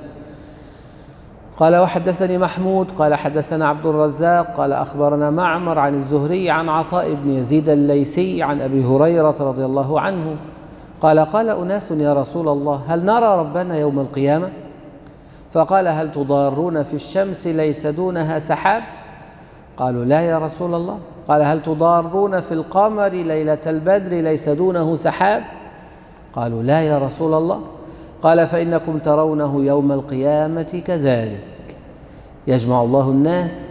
قال وحدثني محمود قال حدثنا عبد الرزاق قال أخبرنا معمر عن الزهري عن عطاء بن يزيد الليثي عن أبي هريرة رضي الله عنه. قال قال أناس يا رسول الله هل نرى ربنا يوم القيامة؟ فقال هل تضارون في الشمس ليس دونها سحاب؟ قالوا لا يا رسول الله. قال هل تضارون في القمر ليلة البدر ليس دونه سحاب؟ قالوا لا يا رسول الله. قال فإنكم ترونه يوم القيامة كذلك. يجمع الله الناس.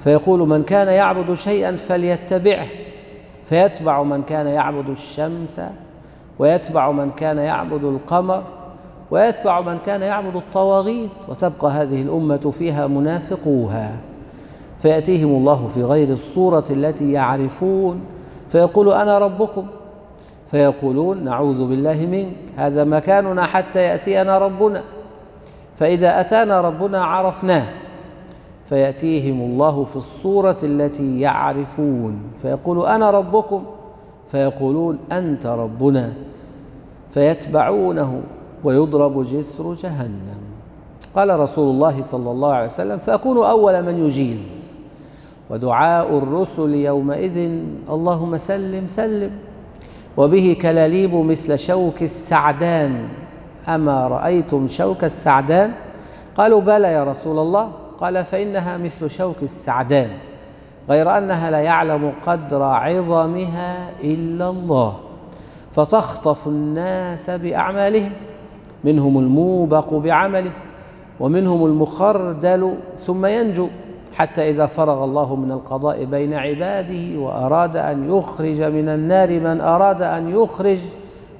فيقول من كان يعبد شيئا فليتبعه. فيتبع من كان يعبد الشمس ويتبع من كان يعبد القمر ويتبع من كان يعبد الطواغيت. وتبقى هذه الأمة فيها منافقوها. فيأتيهم الله في غير الصورة التي يعرفون. فيقول أنا ربكم. فيقولون نعوذ بالله منك. هذا مكاننا حتى يأتينا ربنا. فإذا أتانا ربنا عرفناه. فيأتيهم الله في الصورة التي يعرفون. فيقول أنا ربكم. فيقولون أنت ربنا. فيتبعونه ويضرب جسر جهنم. قال رسول الله صلى الله عليه وسلم فأكون أول من يجيز. ودعاء الرسل يومئذ اللهم سلم سلم. وبه كلاليب مثل شوك السعدان. أما رأيتم شوك السعدان؟ قالوا بلى يا رسول الله. قال فإنها مثل شوك السعدان غير أنها لا يعلم قدر عظمها إلا الله. فتخطف الناس بأعمالهم منهم الموبق بعمله ومنهم المخردل ثم ينجو. حتى إذا فرغ الله من القضاء بين عباده وأراد أن يخرج من النار من أراد أن يخرج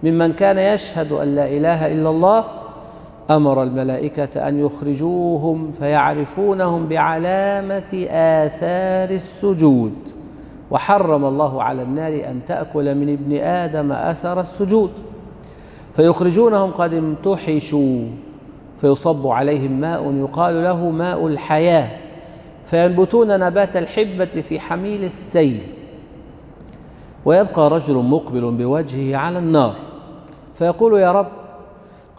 ممن كان يشهد أن لا إله إلا الله أمر الملائكة أن يخرجوهم فيعرفونهم بعلامة آثار السجود. وحرم الله على النار أن تأكل من ابن آدم أثر السجود. فيخرجونهم قد امتحشوا فيصب عليهم ماء يقال له ماء الحياة. فينبتون نبات الحبة في حميل السيل. ويبقى رجل مقبل بوجهه على النار. فيقول يا رب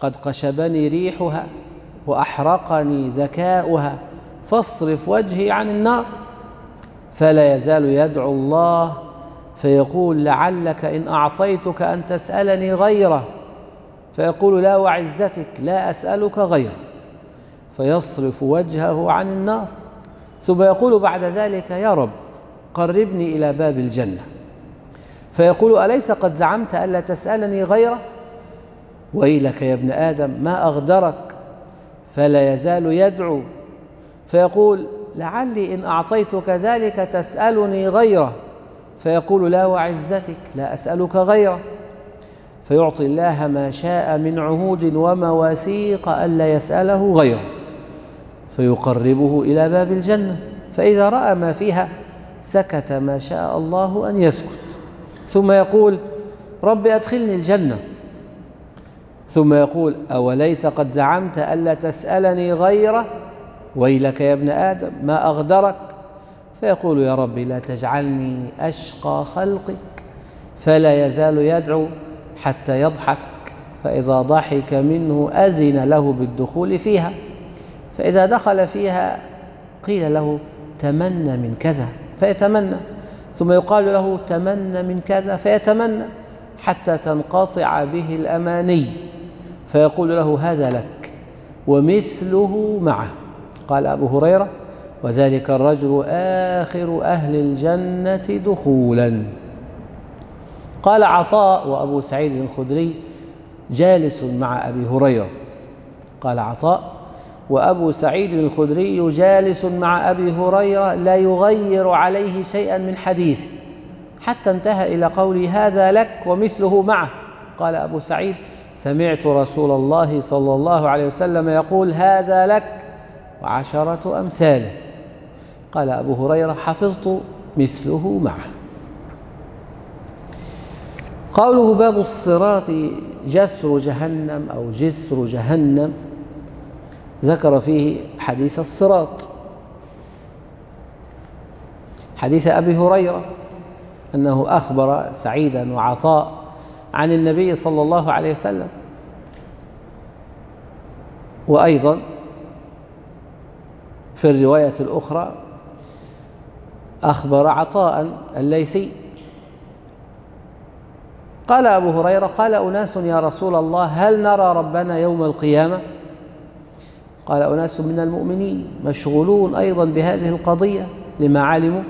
قد قشبني ريحها وأحرقني ذكاؤها فاصرف وجهي عن النار. فلا يزال يدعو الله فيقول لعلك إن أعطيتك أن تسألني غيره. فيقول لا وعزتك لا أسألك غيره. فيصرف وجهه عن النار. ثم يقول بعد ذلك يا رب قربني إلى باب الجنة. فيقول أليس قد زعمت ألا تسألني غيره؟ ويلك يا ابن آدم ما أغدرك؟ فلا يزال يدعو. فيقول لعلي إن أعطيتك ذلك تسألني غيره. فيقول لا وعزتك لا أسألك غيره. فيعطي الله ما شاء من عهود ومواثيق ألا يسأله غيره. فيقربه إلى باب الجنة. فإذا رأى ما فيها سكت ما شاء الله أن يسكت. ثم يقول رب أدخلني الجنة. ثم يقول أوليس قد زعمت ألا تسألني غيره؟ ويلك يا ابن آدم ما أغدرك؟ فيقول يا رب لا تجعلني أشقى خلقك فلا يزال يدعو حتى يضحك فإذا ضحك منه أزن له بالدخول فيها. فإذا دخل فيها قيل له تمنى من كذا فيتمنى. ثم يقال له تمنى من كذا فيتمنى حتى تنقطع به الأماني. فيقول له هذا لك ومثله معه. قال أبو هريرة وذلك الرجل آخر أهل الجنة دخولا. قال عطاء وأبو سعيد الخدري جالس مع أبي هريرة. قال عطاء وأبو سعيد الخدري جالس مع أبي هريرة لا يغير عليه شيئا من حديث. حتى انتهى إلى قولي هذا لك ومثله معه. قال أبو سعيد سمعت رسول الله صلى الله عليه وسلم يقول هذا لك وعشرة أمثاله. قال أبو هريرة حفظت مثله معه. قوله باب الصراط جسر جهنم أو جسر جهنم ذكر فيه حديث الصراط. حديث أبي هريرة أنه أخبر سعيدا وعطاء عن النبي صلى الله عليه وسلم. وأيضا في الرواية الأخرى أخبر عطاء الليثي. قال أبو هريرة قال أناس يا رسول الله هل نرى ربنا يوم القيامة؟ قال أناس من المؤمنين مشغولون أيضا بهذه القضية لما علموا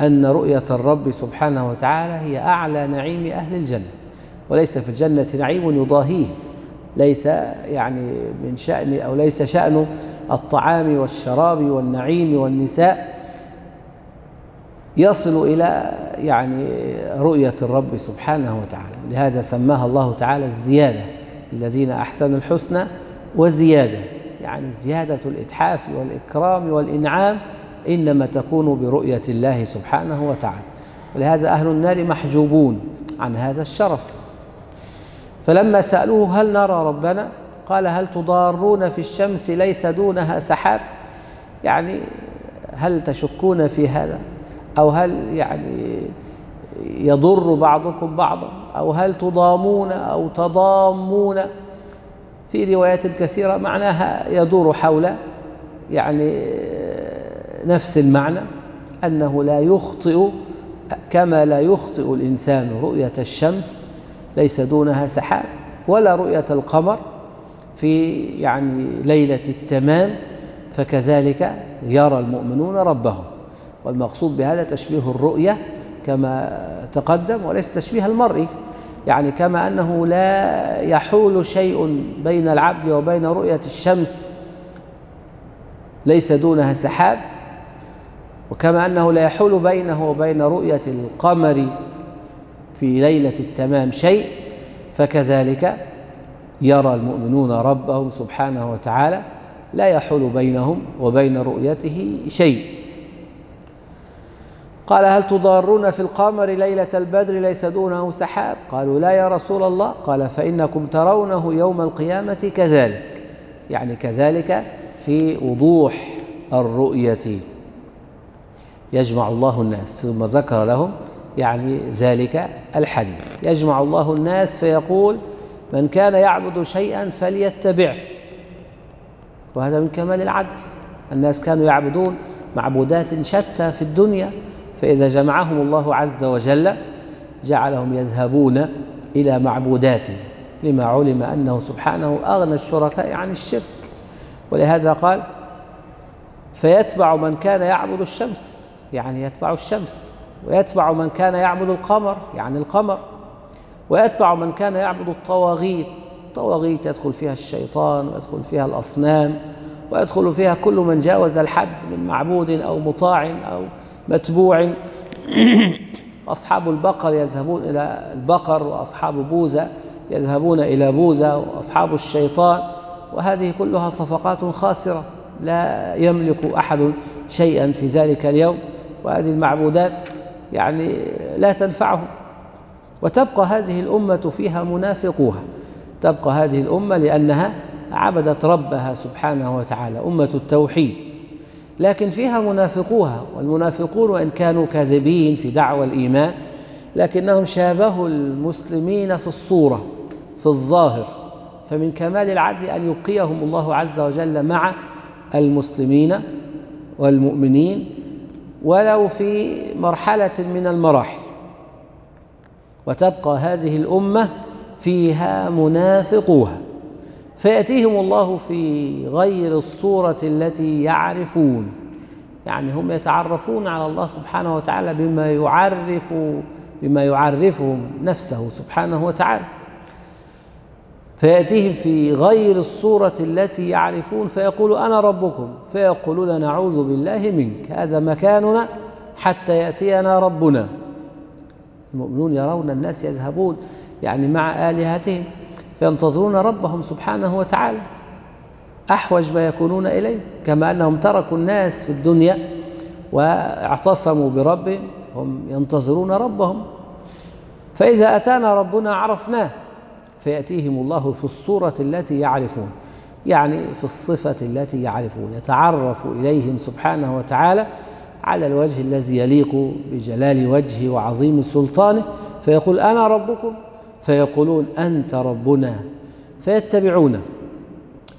أن رؤية الرب سبحانه وتعالى هي أعلى نعيم أهل الجنة وليس في الجنة نعيم يضاهيه ليس يعني من شأن أو ليس شأن الطعام والشراب والنعيم والنساء يصل إلى يعني رؤية الرب سبحانه وتعالى. لهذا سماها الله تعالى الزيادة الذين أحسنوا الحسنى وزيادة. يعني زيادة الإتحاف والإكرام والإنعام إنما تكون برؤية الله سبحانه وتعالى. ولهذا أهل النار محجوبون عن هذا الشرف. فلما سألوه هل نرى ربنا قال هل تضارون في الشمس ليس دونها سحاب؟ يعني هل تشكون في هذا؟ أو هل يعني يضر بعضكم بعضا؟ أو هل تضامون أو تضامون؟ في روايات كثيرة معناها يدور حول يعني نفس المعنى أنه لا يخطئ كما لا يخطئ الإنسان رؤية الشمس ليس دونها سحاب ولا رؤية القمر في يعني ليلة التمام فكذلك يرى المؤمنون ربهم والمقصود بهذا تشبيه الرؤية كما تقدم وليس تشبيه المرئي يعني كما أنه لا يحول شيء بين العبد وبين رؤية الشمس ليس دونها سحاب وكما أنه لا يحول بينه وبين رؤية القمر في ليلة التمام شيء فكذلك يرى المؤمنون ربهم سبحانه وتعالى لا يحول بينهم وبين رؤيته شيء. قال هل تضارون في القمر ليلة البدر ليس دونه سحاب؟ قالوا لا يا رسول الله. قال فإنكم ترونه يوم القيامة كذلك. يعني كذلك في وضوح الرؤية يجمع الله الناس. ثم ذكر لهم يعني ذلك الحديث. يجمع الله الناس فيقول من كان يعبد شيئا فليتبعه. وهذا من كمال العدل. الناس كانوا يعبدون معبودات شتى في الدنيا فإذا جمعهم الله عز وجل جعلهم يذهبون إلى معبودات لما علم أنه سبحانه أغنى الشركاء عن الشرك. ولهذا قال فيتبع من كان يعبد الشمس يعني يتبع الشمس ويتبع من كان يعبد القمر يعني القمر ويتبع من كان يعبد الطواغيت الطواغيت يدخل فيها الشيطان ويدخل فيها الأصنام ويدخل فيها كل من جاوز الحد من معبود أو مطاع أو متبوع. أصحاب البقر يذهبون إلى البقر وأصحاب بوذا يذهبون إلى بوذا وأصحاب الشيطان. وهذه كلها صفقات خاسرة لا يملك أحد شيئا في ذلك اليوم. وهذه المعبودات يعني لا تنفعهم. وتبقى هذه الأمة فيها منافقوها. تبقى هذه الأمة لأنها عبدت ربها سبحانه وتعالى أمة التوحيد. لكن فيها منافقوها والمنافقون وإن كانوا كاذبين في دعوى الإيمان لكنهم شابهوا المسلمين في الصورة في الظاهر. فمن كمال العدل أن يبقيهم الله عز وجل مع المسلمين والمؤمنين ولو في مرحلة من المراحل. وتبقى هذه الأمة فيها منافقوها. فيأتيهم الله في غير الصورة التي يعرفون. يعني هم يتعرفون على الله سبحانه وتعالى بما يعرف بما يعرفهم نفسه سبحانه وتعالى. فيأتيهم في غير الصورة التي يعرفون فيقول أنا ربكم فيقولون نعوذ بالله منك. هذا مكاننا حتى يأتينا ربنا. المؤمنون يرون الناس يذهبون يعني مع آلهتهم. فينتظرون ربهم سبحانه وتعالى. أحوج ما يكونون إليه كما أنهم تركوا الناس في الدنيا واعتصموا بربهم هم ينتظرون ربهم. فإذا أتانا ربنا عرفناه فيأتيهم الله في الصورة التي يعرفون يعني في الصفة التي يعرفون يتعرف إليهم سبحانه وتعالى على الوجه الذي يليق بجلال وجهه وعظيم سلطانه. فيقول أنا ربكم؟ فيقولون أنت ربنا فيتبعونه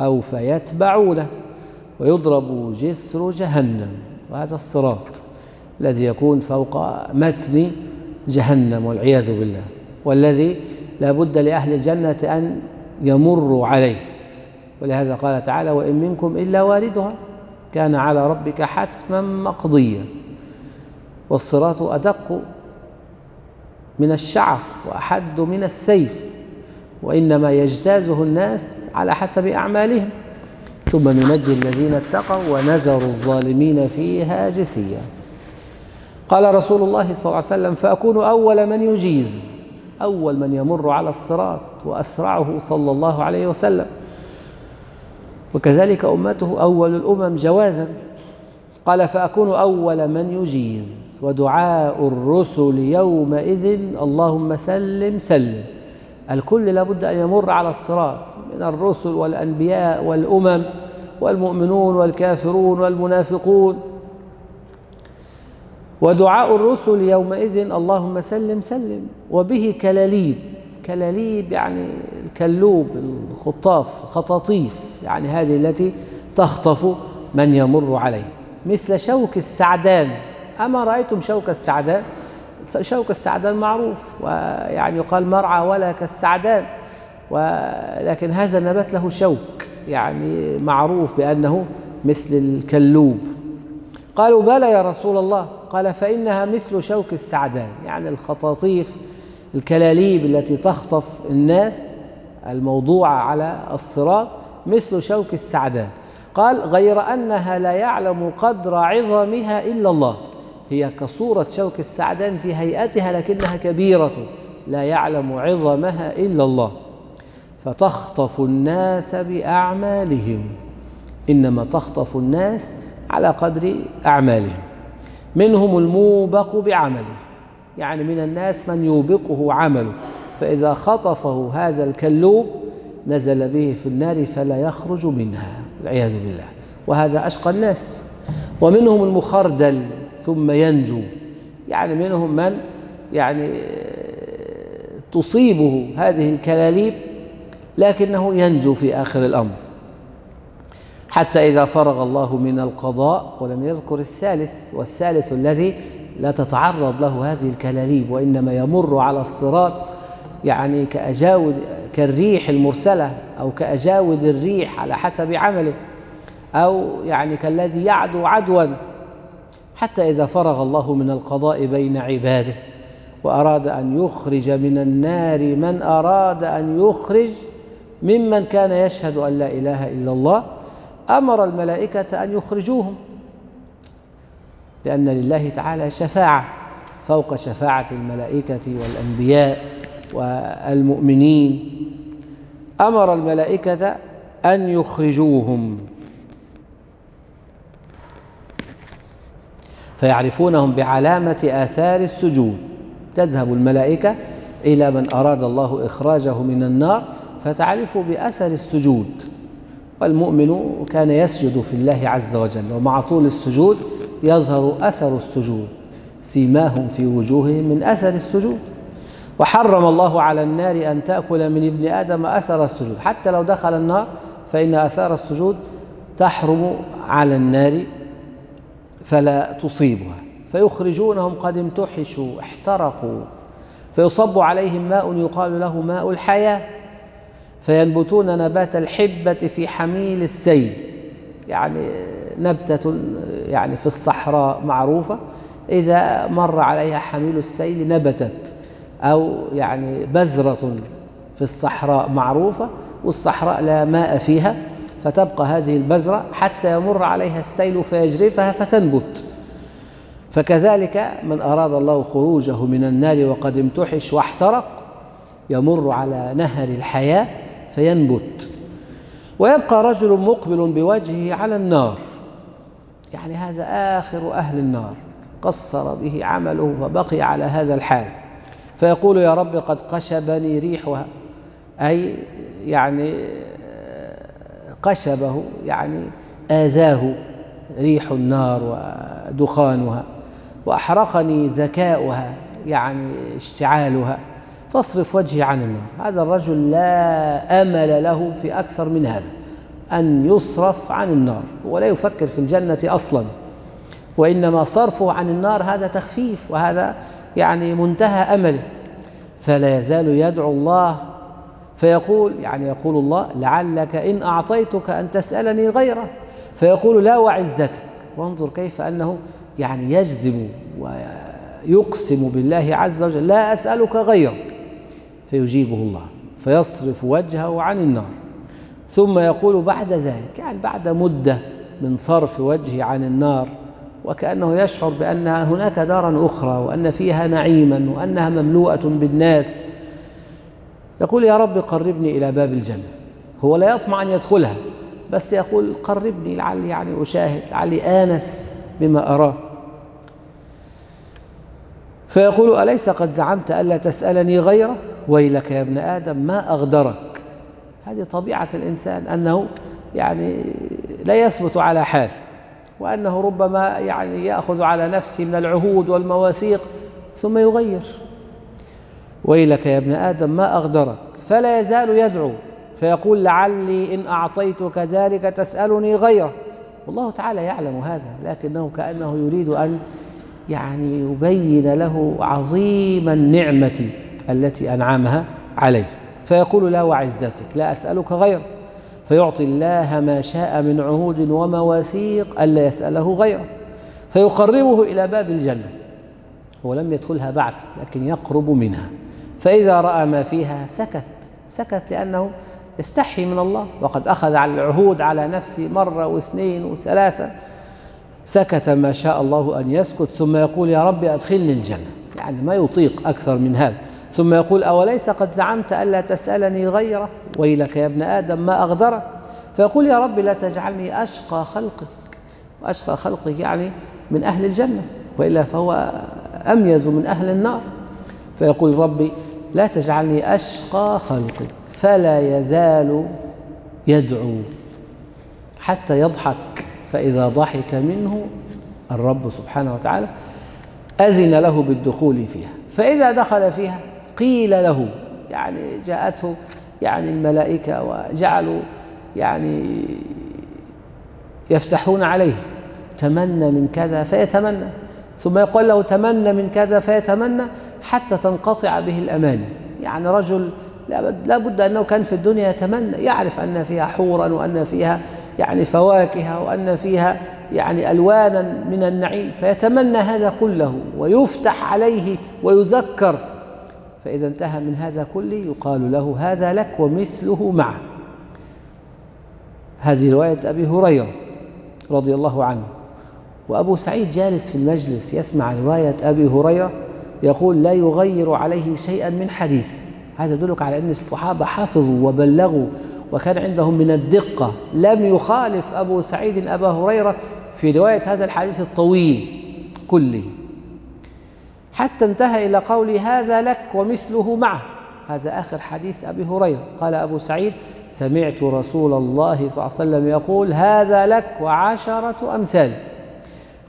أو فيتبعونه ويضرب جسر جهنم. وهذا الصراط الذي يكون فوق متن جهنم والعياذ بالله والذي لا بد لأهل الجنة أن يمروا عليه. ولهذا قال تعالى وإن منكم إلا واردها كان على ربك حتما مقضيا. والصراط أدق من الشعر وأحد من السيف وإنما يجتازه الناس على حسب أعمالهم. ثم ننجي الذين اتقوا ونذر الظالمين فيها جثيا. قال رسول الله صلى الله عليه وسلم فأكون أول من يجيز أول من يمر على الصراط وأسرعه صلى الله عليه وسلم. وكذلك أمته أول الأمم جوازا. قال فأكون أول من يجيز. ودعاء الرسل يومئذ اللهم سلم سلم. الكل لابد أن يمر على الصراط من الرسل والأنبياء والأمم والمؤمنون والكافرون والمنافقون. ودعاء الرسل يومئذ اللهم سلم سلم. وبه كلاليب. كلاليب يعني الكلوب الخطاف خطاطيف يعني هذه التي تخطف من يمر عليه. مثل شوك السعدان. أما رأيتم شوك السعدان شوك السعدان معروف ويعني يقال مرعى ولا كالسعدان ولكن هذا النبات له شوك يعني معروف بأنه مثل الكلوب. قالوا بلى يا رسول الله قال فإنها مثل شوك السعدان يعني الخطاطيف الكلاليب التي تخطف الناس الموضوعة على الصراط مثل شوك السعدان قال غير أنها لا يعلم قدر عظمها إلا الله. هي كصورة شوك السعدان في هيئتها لكنها كبيرة لا يعلم عظمها إلا الله. فتخطف الناس بأعمالهم. إنما تخطف الناس على قدر أعمالهم. منهم الموبق بعمله. يعني من الناس من يوبقه عمله. فإذا خطفه هذا الكلوب نزل به في النار فلا يخرج منها والعياذ بالله. وهذا أشقى الناس. ومنهم المخردل. ثم ينجو. يعني منهم من؟ يعني تصيبه هذه الكلاليب لكنه ينجو في آخر الأمر. حتى إذا فرغ الله من القضاء ولم يذكر الثالث والثالث الذي لا تتعرض له هذه الكلاليب وإنما يمر على الصراط يعني كأجاود كالريح المرسلة أو كأجاود الريح على حسب عمله أو يعني كالذي يعدو عدوا. حتى إذا فرغ الله من القضاء بين عباده وأراد أن يخرج من النار من أراد أن يخرج ممن كان يشهد أن لا إله إلا الله أمر الملائكة أن يخرجوهم لأن لله تعالى شفاعة فوق شفاعة الملائكة والأنبياء والمؤمنين. أمر الملائكة أن يخرجوهم. فيعرفونهم بعلامة آثار السجود. تذهب الملائكة إلى من أراد الله إخراجه من النار فتعرف بأثر السجود. والمؤمن كان يسجد في الله عز وجل ومع طول السجود يظهر أثر السجود سيماهم في وجوههم من أثر السجود. وحرم الله على النار أن تأكل من ابن آدم أثر السجود. حتى لو دخل النار فإن أثار السجود تحرم على النار فلا تصيبها. فيخرجونهم قد امتحشوا احترقوا. فيصب عليهم ماء يقال له ماء الحياة. فينبتون نبات الحبة في حميل السيل. يعني نبتة يعني في الصحراء معروفة. إذا مر عليها حميل السيل نبتت. أو يعني بذرة في الصحراء معروفة. والصحراء لا ماء فيها. فتبقى هذه البذرة حتى يمر عليها السيل فيجرفها فتنبت. فكذلك من أراد الله خروجه من النار وقد امتحش واحترق يمر على نهر الحياة فينبت. ويبقى رجل مقبل بوجهه على النار. يعني هذا آخر أهل النار. قصر به عمله فبقي على هذا الحال. فيقول يا رب قد قشبني ريحها. أي يعني خشبه يعني آذاه ريح النار ودخانها وأحرقني ذكاؤها يعني اشتعالها. فاصرف وجهي عن النار. هذا الرجل لا أمل له في أكثر من هذا أن يصرف عن النار ولا يفكر في الجنة أصلا. وإنما صرفه عن النار هذا تخفيف وهذا يعني منتهى أمله. فلا يزال يدعو الله فيقول يعني يقول الله لعلك إن أعطيتك أن تسألني غيره. فيقول لا وعزتك. وانظر كيف أنه يعني يجزم ويقسم بالله عز وجل لا أسألك غيره. فيجيبه الله فيصرف وجهه عن النار. ثم يقول بعد ذلك يعني بعد مدة من صرف وجهه عن النار وكأنه يشعر بأن هناك دارا أخرى وأن فيها نعيما وأنها مملوءة بالناس. يقول يا رب قربني إلى باب الجنة. هو لا يطمع أن يدخلها بس يقول قربني لعلي يعني أشاهد لعلي آنس بما أراه. فيقول أليس قد زعمت ألا تسألني غيره؟ ويلك يا ابن آدم ما أغدرك. هذه طبيعة الإنسان أنه يعني لا يثبت على حال وأنه ربما يعني يأخذ على نفسه من العهود والمواثيق ثم يغير. ويلك يا ابن آدم ما أغدرك فلا يزال يدعو فيقول لعلي إن أعطيتك ذلك تسألني غيره. والله تعالى يعلم هذا لكنه كأنه يريد أن يعني يبين له عظيم النعمة التي أنعمها عليه. فيقول لا وعزتك لا أسألك غيره. فيعطي الله ما شاء من عهود ومواثيق ألا يسأله غيره. فيقربه إلى باب الجنة هو لم يدخلها بعد لكن يقرب منها. فإذا رأى ما فيها سكت سكت لأنه يستحي من الله. وقد أخذ على العهود على نفسه مرة واثنين وثلاثة. سكت ما شاء الله أن يسكت. ثم يقول يا رب أدخلني الجنة. يعني ما يطيق أكثر من هذا. ثم يقول أوليس قد زعمت ألا تسألني غيره؟ ويلك يا ابن آدم ما أغدرك فيقول يا رب لا تجعلني أشقى خلقك. وأشقى خلقك يعني من أهل الجنة وإلا فهو أميز من أهل النار. فيقول ربي لا تجعلني أشقى خلقك. فلا يزال يدعو حتى يضحك. فإذا ضحك منه الرب سبحانه وتعالى أذن له بالدخول فيها. فإذا دخل فيها قيل له يعني جاءته يعني الملائكة وجعلوا يعني يفتحون عليه تمنى من كذا فيتمنى. ثم يقول له تمنى من كذا فيتمنى حتى تنقطع به الأماني. يعني رجل لا بد أنه كان في الدنيا يتمنى يعرف أن فيها حورا وأن فيها يعني فواكه وأن فيها يعني ألوانا من النعيم فيتمنى هذا كله ويفتح عليه ويذكر. فإذا انتهى من هذا كله يقال له هذا لك ومثله معه. هذه رواية أبي هريرة رضي الله عنه. وأبو سعيد جالس في المجلس يسمع رواية أبي هريرة يقول لا يغير عليه شيئا من حديثه هذا يدلك على أن الصحابة حفظوا وبلغوا وكان عندهم من الدقة. لم يخالف أبو سعيد أبا هريرة في رواية هذا الحديث الطويل كله. حتى انتهى إلى قول هذا لك ومثله معه. هذا آخر حديث أبي هريرة. قال أبو سعيد سمعت رسول الله صلى الله عليه وسلم يقول هذا لك وعشرة أمثال.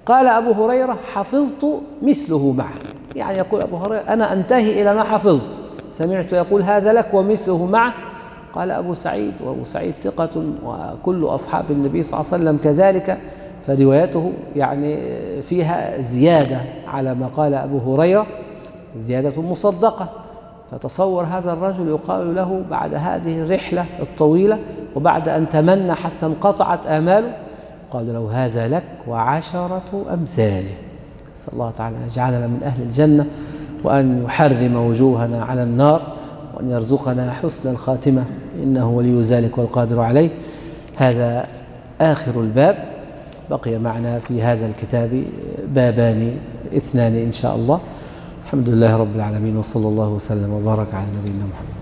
قال أبو هريرة حفظت مثله معه. يعني يقول أبو هريرة أنا أنتهي إلى ما حفظت. سمعت يقول هذا لك ومثله معه. قال أبو سعيد وأبو سعيد ثقة وكل أصحاب النبي صلى الله عليه وسلم كذلك. فروايته يعني فيها زيادة على ما قال أبو هريرة زيادة مصدقة. فتصور هذا الرجل يقال له بعد هذه الرحلة الطويلة وبعد أن تمنى حتى انقطعت آماله قال له هذا لك وعشرة أمثاله. نسأل الله تعالى أن يجعلنا من أهل الجنة وأن يحرم وجوهنا على النار وأن يرزقنا حسن الخاتمة. إنه ولي ذلك والقادر عليه. هذا آخر الباب. بقي معنا في هذا الكتاب بابان اثنان إن شاء الله. الحمد لله رب العالمين وصلى الله وسلم وبارك على نبينا محمد.